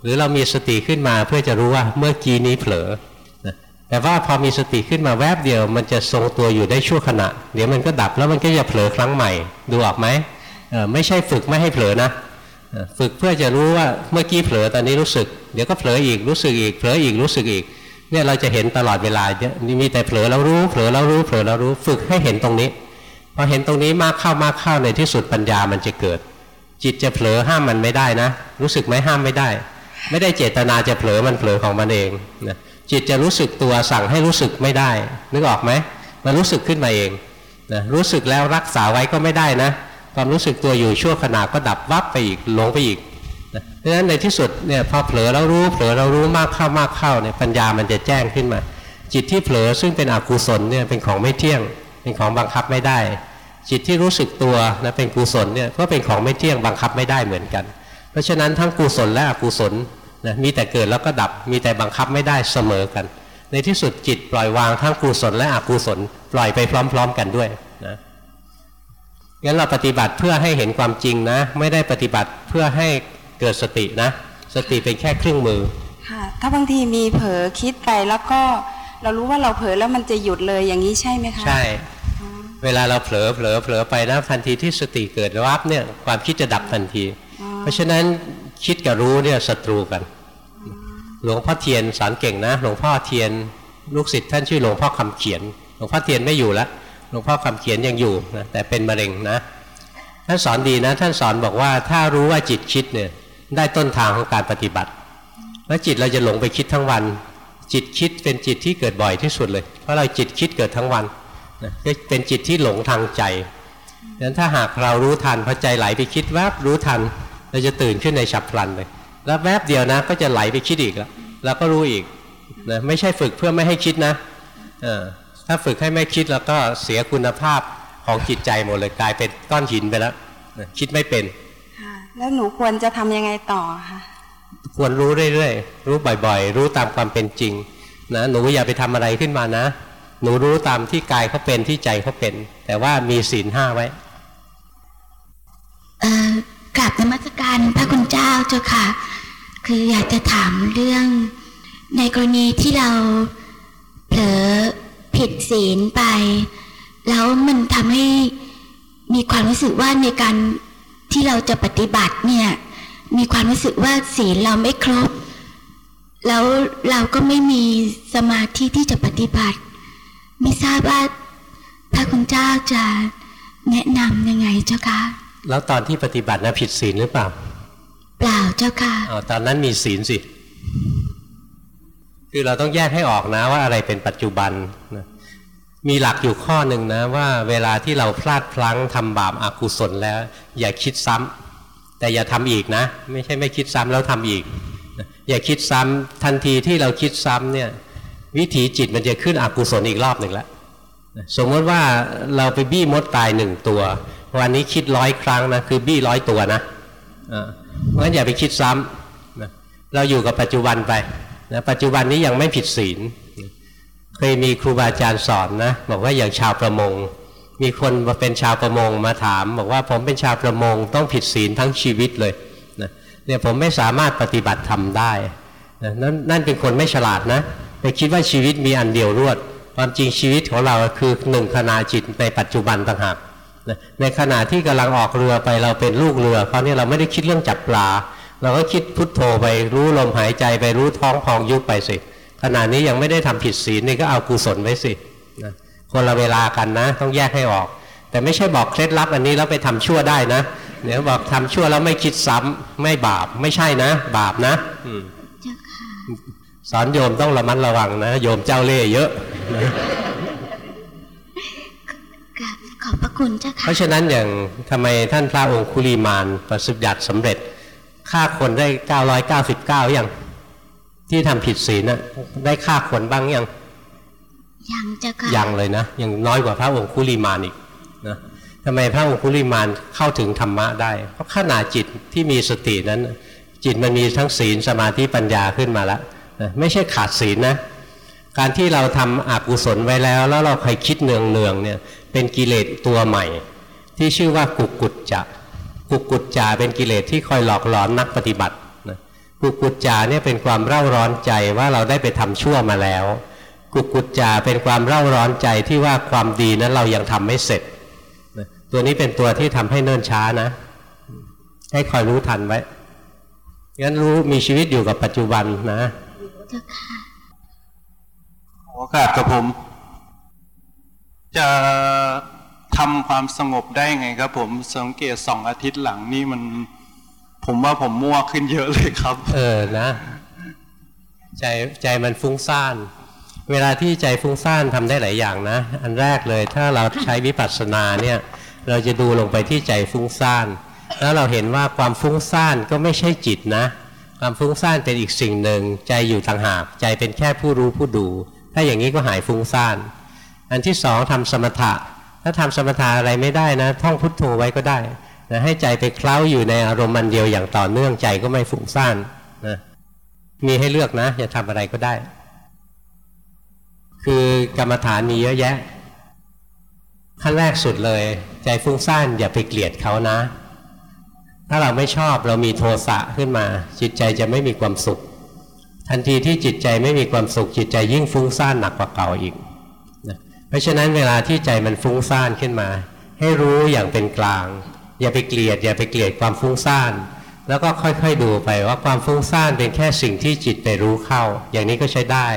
Speaker 1: หรือเรามีสติขึ้นมาเพื่อจะรู้ว่าเมื่อกี้นี้เผลอนะแต่ว่าพอมีสติขึ้นมาแวบเดียวมันจะทรงตัวอยู่ได้ชั่วขณะ เดี๋ยวมันก็ดับแล้วมันก็จะเผลอครั้งใหม่ ดูออกไหมไม่ใช่ฝึกไม่ให้เผลอนะฝึกเพื่อจะรู้ว่าเมื่อกี้เผลอตอนนี้รู้สึก เดี๋ยวก็เผลออีกรู้สึกอีกเผลออีกรู้สึกอีกเนี่ยเราจะเห็นตลอดเวลาเนี่ยมีแต่เผลอแล้วรู้เผลอแล้วรู้เผลอแล้วรู้ ฝึกให้เห็นตรงนี้ อเห็นตรงนี้มากเข้ามากเข้าในที่สุดปัญญามันจะเกิด จิตจะเผลอห้ามมันไม่ได้นะ รู้สึกไหมห้ามไม่ได้ ไม่ได้เจตนาจะเผลอมันเผลอของมันเองนะจิตจะรู้สึกตัวสั่งให้รู้สึกไม่ได้ นึกออกไหมมันรู้สึกขึ้นมาเองนะรู้สึกแล้วรักษาไว้ก็ไม่ได้นะความรู้สึกตัวอยู่ชั่วขณะก็ดับวับไปอีกหลงไปอีกนะเพราะฉะนั้นในที่สุดเนี่ยพอเผลอแล้วรู้เผลอเรารู้มากเข้ามากเข้าเนี่ยปัญญามันจะแจ้งขึ้นมา จิตที่เผลอซึ่งเป็นอกุศลเนี่ยเป็นของไม่เที่ยง เป็นของบังคับไม่ได้ จิตที่รู้สึกตัวนะเป็นกุศลเนี่ยก็เป็นของไม่เที่ยงบังคับไม่ได้เหมือนกัน เพราะฉะนั้นทั้งกุศลและอกุศลนะมีแต่เกิดแล้วก็ดับมีแต่บังคับไม่ได้เสมอกัน ในที่สุดจิตปล่อยวางทั้งกุศลและอกุศลปล่อยไปพร้อม ๆ กันด้วยนะงั้นเราปฏิบัติเพื่อให้เห็นความจริงนะ ไม่ได้ปฏิบัติเพื่อให้เกิดสตินะ สติเป็นแค่เครื่องมือ
Speaker 9: ค่ะถ้าบางทีมีเผลอคิดไปแล้วก็เรารู้ว่าเราเผลอแล้วมันจะหยุดเลยอย่างนี้ใช่ไหมคะ
Speaker 1: ใช่ เวลาเราเผลอเผลอเผลอไปนะทันทีที่สติเกิดวับเนี่ยความคิดจะดับทันที เพราะฉะนั้นคิดกับรู้เนี่ยศัตรูกัน หลวงพ่อเทียนสอนเก่งนะ หลวงพ่อเทียนลูกศิษย์ท่านชื่อหลวงพ่อคำเขียน หลวงพ่อเทียนไม่อยู่แล้วหลวงพ่อคำเขียนยังอยู่นะแต่เป็นมะเร็งนะท่านสอนดีนะ ท่านสอนบอกว่าถ้ารู้ว่าจิตคิดเนี่ยได้ต้นทางของการปฏิบัติ แล้วจิตเราจะหลงไปคิดทั้งวัน จิตคิดเป็นจิตที่เกิดบ่อยที่สุดเลย เพราะเราจิตคิดเกิดทั้งวัน นะเป็นจิตที่หลงทางใจดังนั้นถ้าหากเรารู้ทันพอใจไหลไปคิดแวบรู้ทัน เราจะตื่นขึ้นในฉับพลันเลย แล้วแวบเดียวนะ ก็จะไหลไปคิดอีกแล้วแล้วก็รู้อีกนะไม่ใช่ฝึกเพื่อไม่ให้คิดนะเออถ้าฝึกให้ไม่คิดแล้วก็เสียคุณภาพของจิตใจหมดเลยกลายเป็นก้อนหินไปแล้วนะคิดไม่เป็น
Speaker 9: ค่ะแล้วหนูควรจะทำยังไงต่อคะ
Speaker 1: ควรรู้เรื่อยๆรู้บ่อย ๆ รู้ตามความเป็นจริงนะหนูอย่าไปทำอะไรขึ้นมานะ หนูรู้ตามที่กายเขาเป็นที่ใจเขาเป็น แต่ว่ามีศีลห้าไว้
Speaker 10: เอ่อกราบนมัสการพระคุณเจ้าเจ้าค่ะ คืออยากจะถามเรื่อง ในกรณีที่เราเผลอผิดศีลไป แล้วมันทำให้มีความรู้สึกว่าในการที่เราจะปฏิบัติเนี่ย มีความรู้สึกว่าศีลเราไม่ครบ แล้วเราก็ไม่มีสมาธิที่จะปฏิบัติ ไม่ทราบว่าพระคุณเจ้าจะแนะนำยังไงเจ้าคะ
Speaker 1: แล้วตอนที่ปฏิบัตินะผิดศีลหรือเปล่า
Speaker 10: เปล่าเจ้าค่ะ
Speaker 1: อ๋อตอนนั้นมีศีลสิ คือเราต้องแยกให้ออกนะว่าอะไรเป็นปัจจุบันนะมีหลักอยู่ข้อหนึ่งนะว่าเวลาที่เราพลาดพลั้งทำบาปอากุศลแล้ว อย่าคิดซ้ำแต่อย่าทำอีกนะ ไม่ใช่ไม่คิดซ้ำแล้วทำอีกนะอย่าคิดซ้ำทันทีที่เราคิดซ้ำเนี่ย วิถีจิตมันจะขึ้นอกุศลอีกรอบหนึ่งแล้วสมมติว่าเราไปบี้มดตายหนึ่งตัว วันนี้คิดร้อยครั้งนะคือบี้ร้อยตัวนะเพราะฉะนั้นอย่าไปคิดซ้ำนะเราอยู่กับปัจจุบันไปนะปัจจุบันนี้ยังไม่ผิดศีลเคยมีครูบาอาจารย์สอนนะบอกว่าอย่างชาวประมง มีคนมาเป็นชาวประมงมาถาม บอกว่าผมเป็นชาวประมงต้องผิดศีลทั้งชีวิตเลยนะเนี่ยผมไม่สามารถปฏิบัติทำได้นะนั่นเป็นคนไม่ฉลาดนะ ไปคิดว่าชีวิตมีอันเดียวรวด ความจริงชีวิตของเราคือหนึ่งขณะจิตในปัจจุบันต่างหากในขณะที่กำลังออกเรือไปเราเป็นลูกเรือเพราะนี่เราไม่ได้คิดเรื่องจับปลา เราก็คิดพุทโธไปรู้ลมหายใจไปรู้ท้องพองยุบไปสิขณะนี้ยังไม่ได้ทำผิดศีลนี่ก็เอากุศลไว้สินะคนละเวลากันนะ ต้องแยกให้ออก แต่ไม่ใช่บอกเคล็ดลับอันนี้แล้วไปทำชั่วได้นะเดี๋ยวบอกทำชั่วแล้วไม่คิดซ้ำไม่บาปไม่ใช่นะ บาปนะ อืม
Speaker 10: เจ้าค่ะ
Speaker 1: สอนโยมต้องระมัดระวังนะ โยมเจ้าเล่ห์เยอะนะ
Speaker 10: กราบขอบพระคุณเจ้า
Speaker 1: เพ
Speaker 10: ค่ะ
Speaker 1: ราะฉะนั้นอย่างทำไมท่านพระองคุลีมานประสิทธิ์ยัดสำเร็จฆ่าคนได้999อย่างที่ทำผิดศีลน่ะได้ฆ่าคนบ้างยัง
Speaker 10: ยังเจ้าค่ะ
Speaker 1: ยังเลยนะยังน้อยกว่าพระองคุลีมานอีกนะทำไมพระองคุลีมานเข้าถึงธรรมะได้ เพราะขนาดจิตที่มีสตินั้น จิตมันมีทั้งศีลสมาธิปัญญาขึ้นมาแล้ว นะไม่ใช่ขาดศีลนะ การที่เราทำอกุศลไว้แล้ว แล้วเราเคยคิดเนืองเนืองๆเนี่ยเป็นกิเลสตัวใหม่ ที่ชื่อว่ากุกกุจจะกุกกุจจาเป็นกิเลสที่คอยหลอกหลอนนักปฏิบัตินะกุกกุจจาเนี่ยเป็นความเร่าร้อนใจว่าเราได้ไปทำชั่วมาแล้วกุกุจจาเป็นความเร่าร้อนใจที่ว่าความดีนั้นเรายังทำไม่เสร็จนะตัวนี้เป็นตัวที่ทำให้เนิ่นช้านะ ให้คอยรู้ทันไว้งั้นรู้มีชีวิตอยู่กับปัจจุบันนะ
Speaker 10: เจ้าค่ะ
Speaker 11: โอกาสกับผม จะทำความสงบได้ไงครับผมสังเกตสองอาทิตย์หลังนี่มัน ผมว่าผมมั่วขึ้นเยอะเลยครับ
Speaker 1: เออนะ ใจใจมันฟุ้งซ่านเเวลาที่ใจฟุ้งซ่านทำได้หลายอย่างนะ อันแรกเลยถ้าเราใช้วิปัสสนาเนี่ย เราจะดูลงไปที่ใจฟุ้งซ่าน แล้วเราเห็นว่าความฟุ้งซ่านก็ไม่ใช่จิตนะ ความฟุ้งซ่านเป็นอีกสิ่งหนึ่งใจอยู่ต่างหากใจเป็นแค่ผู้รู้ผู้ดู ถ้าอย่างนี้ก็หายฟุ้งซ่าน อันที่สองทำสมถะ ถ้าทำสมถะอะไรไม่ได้นะ ท่องพุทโธไว้ก็ได้นะให้ใจไปเคล้าอยู่ในอารมณ์มันเดียวอย่างต่อเนื่องใจก็ไม่ฟุ้งซ่านนะมีให้เลือกนะจะทำอะไรก็ได้ คือกรรมฐานมีเยอะแยะขั้นแรกสุดเลย ใจฟุ้งซ่านอย่าไปเกลียดเขานะ ถ้าเราไม่ชอบเรามีโทสะขึ้นมา จิตใจจะไม่มีความสุข ทันทีที่จิตใจไม่มีความสุข จิตใจยิ่งฟุ้งซ่านหนักกว่าเก่าอีกนะเพราะฉะนั้นเวลาที่ใจมันฟุ้งซ่านขึ้นมา ให้รู้อย่างเป็นกลาง อย่าไปเกลียด อย่าไปเกลียดความฟุ้งซ่าน แล้วก็ค่อยๆดูไปว่าความฟุ้งซ่านเป็นแค่สิ่งที่จิตไปรู้เข้า อย่างนี้ก็ใช้ได้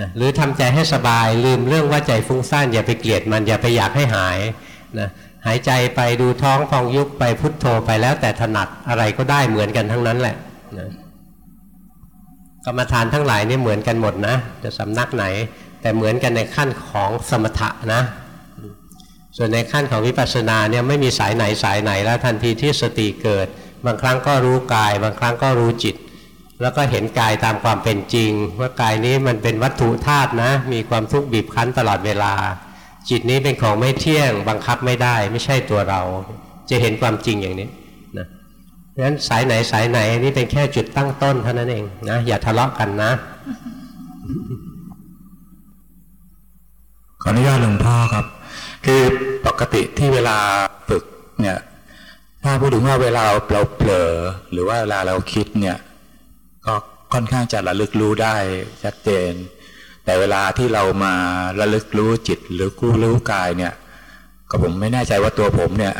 Speaker 1: นะหรือทำใจให้สบายลืมเรื่องว่าใจฟุ้งซ่านอย่าไปเกลียดมันอย่าไปอยากให้หายนะ หายใจไปดูท้องพองยุบไปพุทโธไปแล้วแต่ถนัดอะไรก็ได้เหมือนกันทั้งนั้นแหละนะกรรมฐานทั้งหลายนี่เหมือนกันหมดนะ จะสำนักไหน แต่เหมือนกันในขั้นของสมถะนะ ส่วนในขั้นของวิปัสสนาเนี่ยไม่มีสายไหนสายไหนแล้วทันทีที่สติเกิด บางครั้งก็รู้กาย บางครั้งก็รู้จิต แล้วก็เห็นกายตามความเป็นจริง ว่ากายนี้มันเป็นวัตถุธาตุนะ มีความทุกข์บีบคั้นตลอดเวลา จิตนี้เป็นของไม่เที่ยง บังคับไม่ได้ ไม่ใช่ตัวเรา จะเห็นความจริงอย่างนี้นะเพราะฉะนั้นสายไหนสายไหนนี่เป็นแค่จุดตั้งต้นเท่านั้นเองนะอย่าทะเลาะกันนะ
Speaker 12: ขออนุญาตหลวงพ่อครับ คือปกติที่เวลาฝึกเนี่ยถ้าพูดถึงว่าเวลาเราเผลอหรือว่าเวลาเราคิดเนี่ย ก็ค่อนข้างจะระลึกรู้ได้ชัดเจน แต่เวลาที่เรามาระลึกรู้จิตหรือกู้รู้กายเนี่ย ก็ผมไม่แน่ใจว่าตัวผมเนี่ย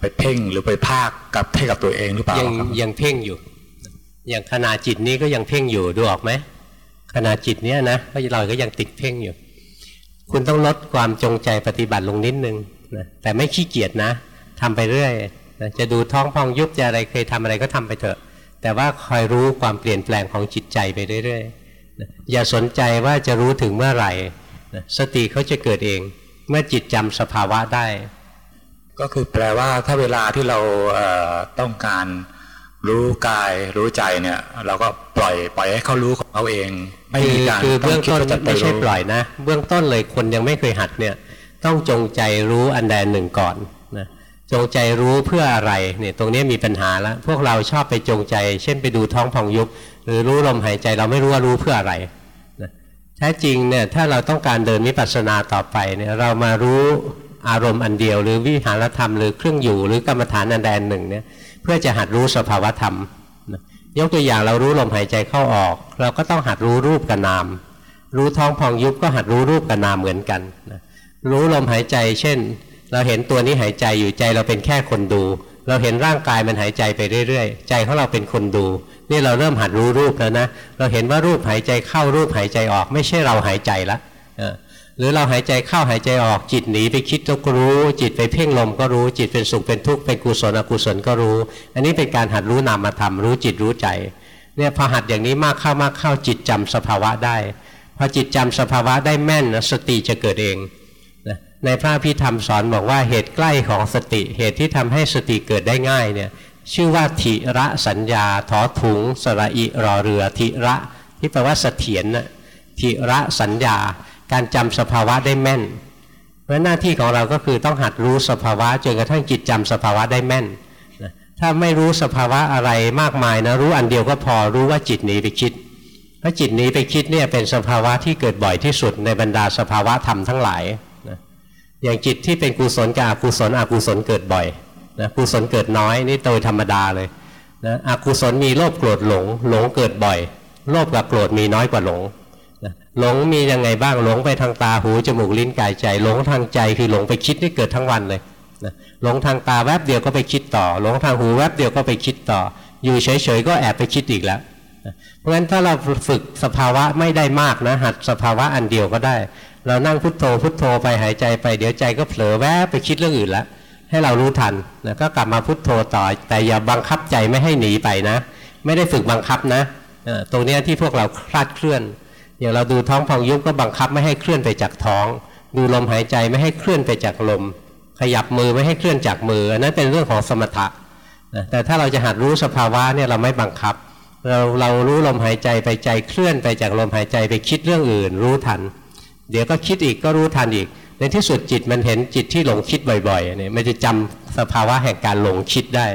Speaker 12: ไปเพ่งหรือไปภาคกับให้กับตัวเองหรือเปล่า
Speaker 1: ยังยังเพ่งอยู่ อย่างขณะจิตนี้ก็ยังเพ่งอยู่ดูออกไหมขณะจิตเนี้ยนะก็เราก็ยังติดเพ่งอยู่ คุณต้องลดความจงใจปฏิบัติลงนิดนึงนะแต่ไม่ขี้เกียจนะทำไปเรื่อยนะจะดูท้องพองยุบจะอะไรเคยทำอะไรก็ทำไปเถอะ แต่ว่าคอยรู้ความเปลี่ยนแปลงของจิตใจไปเรื่อยๆนะ อย่าสนใจว่าจะรู้ถึงเมื่อไหร่นะสติเขาจะเกิดเอง เมื่อจิตจำสภาวะได้
Speaker 12: ก็คือแปลว่าถ้าเวลาที่เราต้องการรู้กายรู้ใจเนี่ย เราก็ปล่อยปล่อยให้เขารู้ของเขาเอง ไม่มีการ
Speaker 1: คือเบื้องต้นไม่ใช่ปล่อยนะ เบื้องต้นเลยคนยังไม่เคยหัดเนี่ย ต้องจงใจรู้อันใดหนึ่งก่อนนะจงใจรู้เพื่ออะไรเนี่ยตรงนี้มีปัญหาแล้ว พวกเราชอบไปจงใจ เช่นไปดูท้องพองยุบ หรือรู้ลมหายใจเราไม่รู้ว่ารู้เพื่ออะไรนะแท้จริงเนี่ยถ้าเราต้องการเดินวิปัสสนาต่อไปเนี่ยเรามารู้อารมณ์อันเดียว หรือวิหารธรรมหรือเครื่องอยู่หรือกรรมฐานอันใดหนึ่งเนี่ยเพื่อจะหัดรู้สภาวธรรมยกตัวอย่างเรารู้ลมหายใจเข้าออก เราก็ต้องหัดรู้รูปกับนาม รู้ท้องพองยุบก็หัดรู้รูปกับนามเหมือนกันรู้ลมหายใจ เช่น เราเห็นตัวนี้หายใจอยู่ใจเราเป็นแค่คนดู เราเห็นร่างกายมันหายใจไปเรื่อย ๆ ใจของเราเป็นคนดู นี่เราเริ่มหัดรู้รูปแล้วนะเราเห็นว่ารูปหายใจเข้ารูปหายใจออก ไม่ใช่เราหายใจละหรือเราหายใจเข้าหายใจออกจิตหนีไปคิดก็รู้ จิตไปเพ่งลมก็รู้จิตเป็นสุขเป็นทุกข์เป็นกุศลอกุศลก็รู้ อันนี้เป็นการหัดรู้นามธรรมรู้จิตรู้ใจเนี่ยพอหัดอย่างนี้มากเข้ามากเข้าจิตจำสภาวะได้พอจิตจำสภาวะได้แม่นสติจะเกิดเองในพระพิธรรมสอนบอกว่าเหตุใกล้ของสติ เหตุที่ทำให้สติเกิดได้ง่ายเนี่ย ชื่อว่าทิระสัญญาถอถุงสระอิรอเรือทิระที่แปลว่าเสถียรนะทิระสัญญา การจำสภาวะได้แม่น เพราะหน้าที่ของเราก็คือต้องหัดรู้สภาวะจนกระทั่งจิตจำสภาวะได้แม่นถ้าไม่รู้สภาวะอะไรมากมายนะรู้อันเดียวก็พอรู้ว่าจิตหนีไปคิดเพราะจิตหนีไปคิดเนี่ยเป็นสภาวะที่เกิดบ่อยที่สุดในบรรดาสภาวะธรรมทั้งหลายนะอย่างจิตที่เป็นกุศลกับอกุศลอกุศลเกิดบ่อย นะกุศลเกิดน้อยนี่โดยธรรมดาเลยนะอกุศลมีโลภโกรธหลง หลงเกิดบ่อย โลภกับโกรธมีน้อยกว่าหลงหลงมียังไงบ้างหลงไปทางตาหูจมูกลิ้นกายใจ หลงทางใจคือหลงไปคิดที่เกิดทั้งวันเลยนะหลงทางตาแวบเดียวก็ไปคิดต่อ หลงทางหูแวบเดียวก็ไปคิดต่อ อยู่เฉยๆก็แอบไปคิดอีกแล้วเพราะฉะนั้นถ้าเราฝึกสภาวะไม่ได้มากนะหัดสภาวะอันเดียวก็ได้ เรานั่งพุทโธพุทโธไปหายใจไปเดี๋ยวใจก็เผลอแวบไปคิดเรื่องอื่นแล้ว ให้เรารู้ทันนะก็กลับมาพุทโธต่อ แต่อย่าบังคับใจไม่ให้หนีไปนะ ไม่ได้ฝึกบังคับนะตรงนี้ที่พวกเราคลาดเคลื่อน อย่างเราดูท้องพองยุบก็บังคับไม่ให้เคลื่อนไปจากท้อง ดูลมหายใจไม่ให้เคลื่อนไปจากลม ขยับมือไม่ให้เคลื่อนจากมืออันนั้นเป็นเรื่องของสมถะนะแต่ถ้าเราจะหัดรู้สภาวะเนี่ยเราไม่บังคับ เราเรารู้ลมหายใจไปใจเคลื่อนไปจากลมหายใจไปคิดเรื่องอื่น รู้ทัน เดี๋ยวก็คิดอีกก็รู้ทันอีก ในที่สุดจิตมันเห็นจิตที่หลงคิดบ่อยๆเนี่ยมันจะจำสภาวะแห่งการหลงคิดได้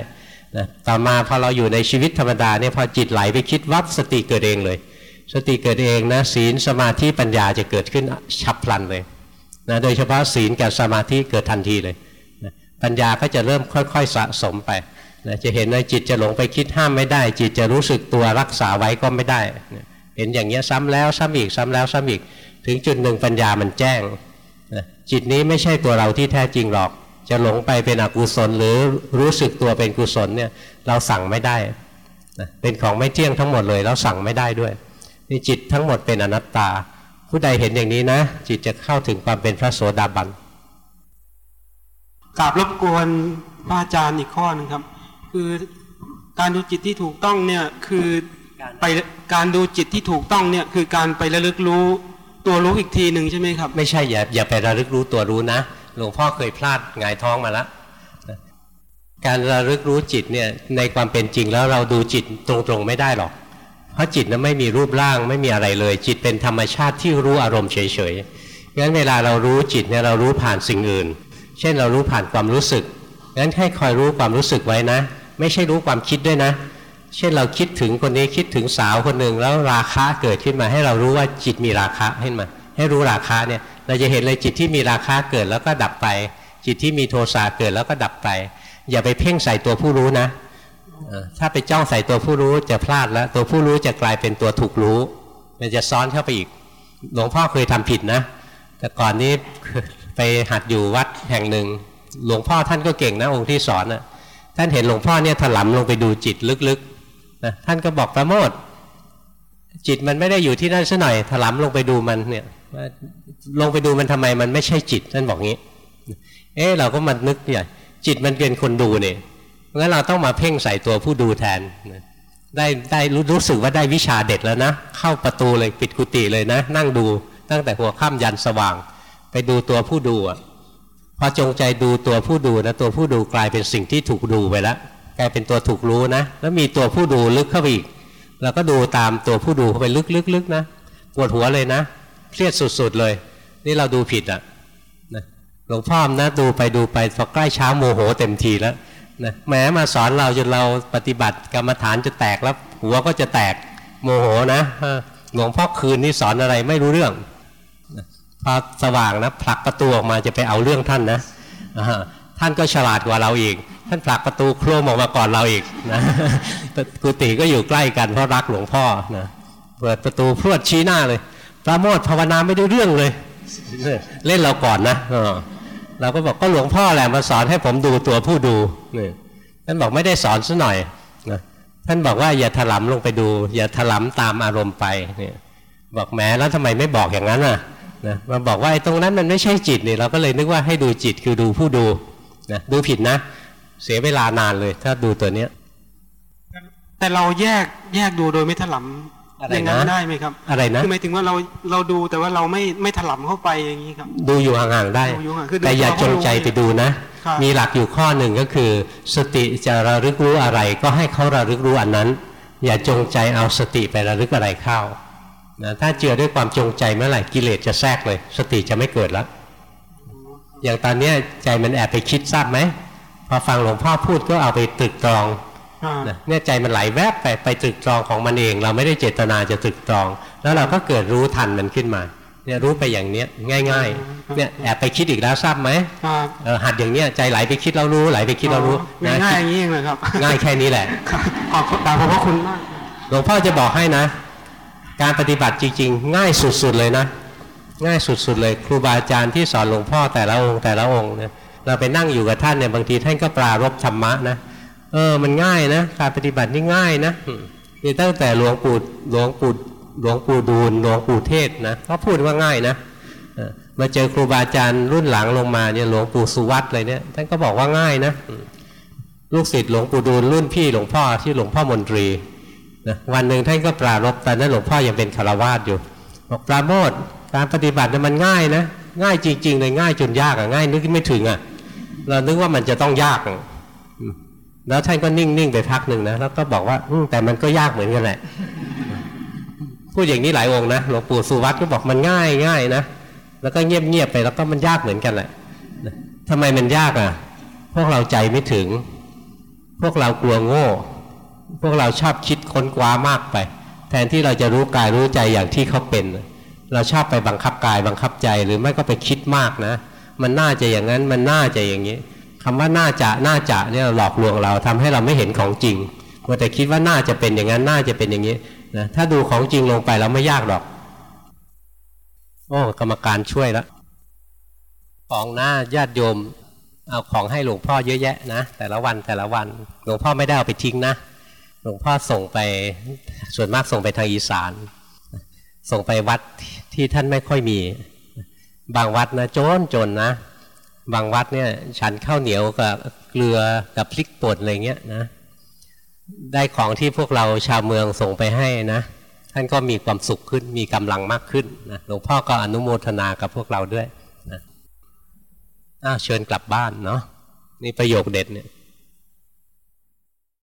Speaker 1: นะต่อมาพอเราอยู่ในชีวิตธรรมดาเนี่ยพอจิตไหลไปคิดวับสติเกิดเองเลย สติเกิดเองนะศีลสมาธิปัญญาจะเกิดขึ้นฉับพลันเลยนะโดยเฉพาะศีลกับสมาธิเกิดทันทีเลยนะปัญญาก็จะเริ่มค่อยๆสะสมไปนะจะเห็นว่าจิตจะหลงไปคิดห้ามไม่ได้ จิตจะรู้สึกตัวรักษาไว้ก็ไม่ได้นะเห็นอย่างเงี้ยซ้ำแล้วซ้ำอีกซ้ำแล้วซ้ำอีก ถึงจุดหนึ่งปัญญามันแจ้ง จิตนี้ไม่ใช่ตัวเราที่แท้จริงหรอก จะหลงไปเป็นอกุศลหรือรู้สึกตัวเป็นกุศลเนี่ยเราสั่งไม่ได้นะเป็นของไม่เที่ยงทั้งหมดเลยเราสั่งไม่ได้ด้วยนี่จิตทั้งหมดเป็นอนัตตา ผู้ใดเห็นอย่างนี้นะ จิตจะเข้าถึงความเป็นพระโสดาบัน
Speaker 13: กราบรบกวนพระอาจารย์อีกข้อหนึงครับ คือการดูจิตที่ถูกต้องเนี่ยคือไปการดูจิตที่ถูกต้องเนี่ยคือการไประลึกรู้ ตัวรู้อีกทีหนึ่งใช่ไหมครับ
Speaker 1: ไม่ใช่อย่าอย่าไประลึกรู้ตัวรู้นะหลวงพ่อเคยพลาดหงายท้องมาแล้วการระลึกรู้จิตเนี่ยในความเป็นจริงแล้วเราดูจิตตรงๆไม่ได้หรอก เพราะจิตนั้นไม่มีรูปร่างไม่มีอะไรเลย จิตเป็นธรรมชาติที่รู้อารมณ์เฉยๆงั้นเวลาเรารู้จิตเนี่ยเรารู้ผ่านสิ่งอื่น เช่นเรารู้ผ่านความรู้สึกงั้นให้คอยรู้ความรู้สึกไว้นะ ไม่ใช่รู้ความคิดด้วยนะ เช่นเราคิดถึงคนนี้คิดถึงสาวคนหนึ่งแล้วราคะเกิดขึ้นมา ให้เรารู้ว่าจิตมีราคะขึ้นมา ให้รู้ราคะเนี่ยเราจะเห็นเลยจิตที่มีราคะเกิดแล้วก็ดับไป จิตที่มีโทสะเกิดแล้วก็ดับไป อย่าไปเพ่งใส่ตัวผู้รู้นะถ้าไปจ้องใส่ตัวผู้รู้จะพลาดแล้ว ตัวผู้รู้จะกลายเป็นตัวถูกรู้ มันจะซ้อนเข้าไปอีก หลวงพ่อเคยทำผิดนะ แต่ก่อนนี้ไปหัดอยู่วัดแห่งหนึ่ง หลวงพ่อท่านก็เก่งนะองค์ที่สอนนะท่านเห็นหลวงพ่อเนี่ยถลำลงไปดูจิตลึกๆ นะท่านก็บอกประโมทจิตมันไม่ได้อยู่ที่นั่นซะหน่อยถลำลงไปดูมันเนี่ยว่าลงไปดูมันทำไมมันไม่ใช่จิตท่านบอกงี้ เอ๊เราก็มานึกเนี่ยจิตมันเป็นคนดูเนี่ยงั้นเราต้องมาเพ่งใส่ตัวผู้ดูแทนได้ได้รู้รู้สึกว่าได้วิชาเด็ดแล้วนะ เข้าประตูเลยปิดกุฏิเลยนะ นั่งดูตั้งแต่หัวค่ำยันสว่าง ไปดูตัวผู้ดูอะพอจงใจดูตัวผู้ดูนะตัวผู้ดูกลายเป็นสิ่งที่ถูกดูไปแล้ว กลายเป็นตัวถูกรู้นะ แล้วมีตัวผู้ดูลึกเข้าไปอีกเราก็ดูตามตัวผู้ดูเข้าไปลึกๆๆนะปวดหัวเลยนะ เครียดสุดๆเลย นี่เราดูผิดอะนะหลวงพ่อนะดูไปดูไปพอใกล้เช้าโมโหเต็มทีแล้วนะแหมมาสอนเราจนเราปฏิบัติกรรมฐานจะแตกแล้ว หัวก็จะแตกโมโหนะหลวงพ่อคืนนี่สอนอะไรไม่รู้เรื่องนะพอสว่างนะผลักประตูออกมาจะไปเอาเรื่องท่านนะท่านก็ฉลาดกว่าเราอีก ท่านผลักประตูโครมออกมาก่อนเราอีกนะกุฏิก็อยู่ใกล้กันเพราะรักหลวงพ่อนะเปิดประตูพรวดชี้หน้าเลยพระโมทภาวนาไม่ได้เรื่องเลย เล่นเราก่อนนะเราก็บอกก็หลวงพ่อแหละมาสอนให้ผมดูตัวผู้ดูนี่ท่านบอกไม่ได้สอนซะหน่อยนะท่านบอกว่าอย่าถลำลงไปดู อย่าถลำตามอารมณ์ไปเนี่ยบอกแหมแล้วทำไมไม่บอกอย่างนั้นอะนะมาบอกว่าไอ้ตรงนั้นมันไม่ใช่จิตนี่เราก็เลยนึกว่าให้ดูจิตคือดูผู้ดูนะดูผิดนะ เสียเวลานานเลย ถ้าดูตัวเนี้ย
Speaker 13: แต่เราแยกแยกดูโดยไม่ถล
Speaker 1: อะไรำ
Speaker 13: อย่าง
Speaker 1: นะ
Speaker 13: นั้นได้ไหมครับ
Speaker 1: อะไรนะ
Speaker 13: คือหมายถึงว่าเราเราดูแต่ว่าเราไม่ไม่ถลำเข้าไปอย่างนี้ครับ
Speaker 1: ดูอยู่ห่างๆได้
Speaker 13: ดูอยู่ห่างๆคือดู
Speaker 1: แต่อย่า
Speaker 13: เฉ
Speaker 1: จ
Speaker 13: พาะ
Speaker 1: งใจไปดูนะ
Speaker 13: ครับ
Speaker 1: มีหลักอยู่ข้อหนึ่งก็คือ สติจะระลึกรู้อะไร ก็ให้เขาระลึกรู้อันนั้น อย่าจงใจเอาสติไประลึกอะไรเข้านะถ้าเจือด้วยความจงใจเมื่อไหร่กิเลสจะแทรกเลย สติจะไม่เกิดแล้วอย่างตอนเนี้ยใจมันแอบไปคิดทราบไหม พอฟังหลวงพ่อพูดก็เอาไปตรึกตรอง
Speaker 13: อ่า
Speaker 1: นะเนี่ยใจมันไหลแวบไปไปตรึกตรองของมันเอง เราไม่ได้เจตนาจะตรึกตรอง แล้วเราก็เกิดรู้ทันมันขึ้นมาเนี่ยรู้ไปอย่างเนี้ยง่ายๆเนี่ยแอบไปคิดอีกแล้วทราบไหม
Speaker 13: ครับ
Speaker 1: เออหัดอย่างเนี้ยใจไหลไปคิดเรารู้ไหลไปคิดเรารู้
Speaker 13: ง่าย
Speaker 1: นะ
Speaker 13: ง่ายๆอย่างนี้เองเลยครับ
Speaker 1: ง่ายแค่นี้แหละ
Speaker 13: ครับขอบขอบพระคุณมาก
Speaker 1: หลวงพ่อจะบอกให้นะ การปฏิบัติจริง ๆ ง่ายสุดๆเลยนะ ง่ายสุดๆเลย ครูบาอาจารย์ที่สอนหลวงพ่อแต่ละองค์แต่ละองค์เนี่ย เราไปนั่งอยู่กับท่านเนี่ยบางทีท่านก็ปรารบธรรมะนะเออมันง่ายนะการปฏิบัตินี่ง่ายนะนี่ตั้งแต่หลวงปู่หลวงปู่หลวงปู่ดูลหลวงปู่เทศนะก็พูดว่าง่ายนะมาเจอครูบาอาจารย์รุ่นหลังลงมาเนี่ยหลวงปู่สุวัตเลยเนี่ยท่านก็บอกว่าง่ายนะลูกศิษย์หลวงปู่ดูลรุ่นพี่หลวงพ่อที่หลวงพ่อมนตรีนะวันหนึ่งท่านก็ปรารบตอนนั้นหลวงพ่อยังเป็นคารวาสอยู่บอกปราโมทการปฏิบัติเนี่ยมันง่ายนะง่ายจริง ๆ เลยง่ายจนยากอะง่ายนึกไม่ถึงอะ เรานึกว่ามันจะต้องยาก แล้วท่านก็นิ่งๆไปพักหนึ่งนะแล้วก็บอกว่าอืแต่มันก็ยากเหมือนกันแหละพูดอย่างนี้หลายองค์นะหลวงปู่สุวัตก็บอกมันง่ายง่ายนะแล้วก็เงียบๆไปแล้วก็มันยากเหมือนกันแหละทำไมมันยากอะ พวกเราใจไม่ถึง พวกเรากลัวโง่ พวกเราชอบคิดค้นคว้ามากไป แทนที่เราจะรู้กายรู้ใจอย่างที่เขาเป็น เราชอบไปบังคับกายบังคับใจหรือไม่ก็ไปคิดมากนะ มันน่าจะอย่างนั้นมันน่าจะอย่างนี้คำว่าน่าจะน่าจะเนี่ยหลอกลวงเราทำให้เราไม่เห็นของจริงว่าแต่คิดว่าน่าจะเป็นอย่างนั้นน่าจะเป็นอย่างนี้นะถ้าดูของจริงลงไปแล้วไม่ยากหรอกโอ้กรรมการช่วยแล้วของหน้าญาติโยมเอาของให้หลวงพ่อเยอะแยะนะ แต่ละวันแต่ละวันหลวงพ่อไม่ได้เอาไปทิ้งนะ หลวงพ่อส่งไปส่วนมากส่งไปทางอีสาน ส่งไปวัดที่ท่านไม่ค่อยมี บางวัดนะจนจนนะ บางวัดเนี่ยฉันข้าวเหนียวกับเกลือกับพริกป่นอะไรเงี้ยนะ ได้ของที่พวกเราชาวเมืองส่งไปให้นะ ท่านก็มีความสุขขึ้นมีกำลังมากขึ้นนะหลวงพ่อก็อนุโมทนากับพวกเราด้วยนะอ้าวเชิญกลับบ้านเนาะนี่ประโยคเด็ดเนี่ย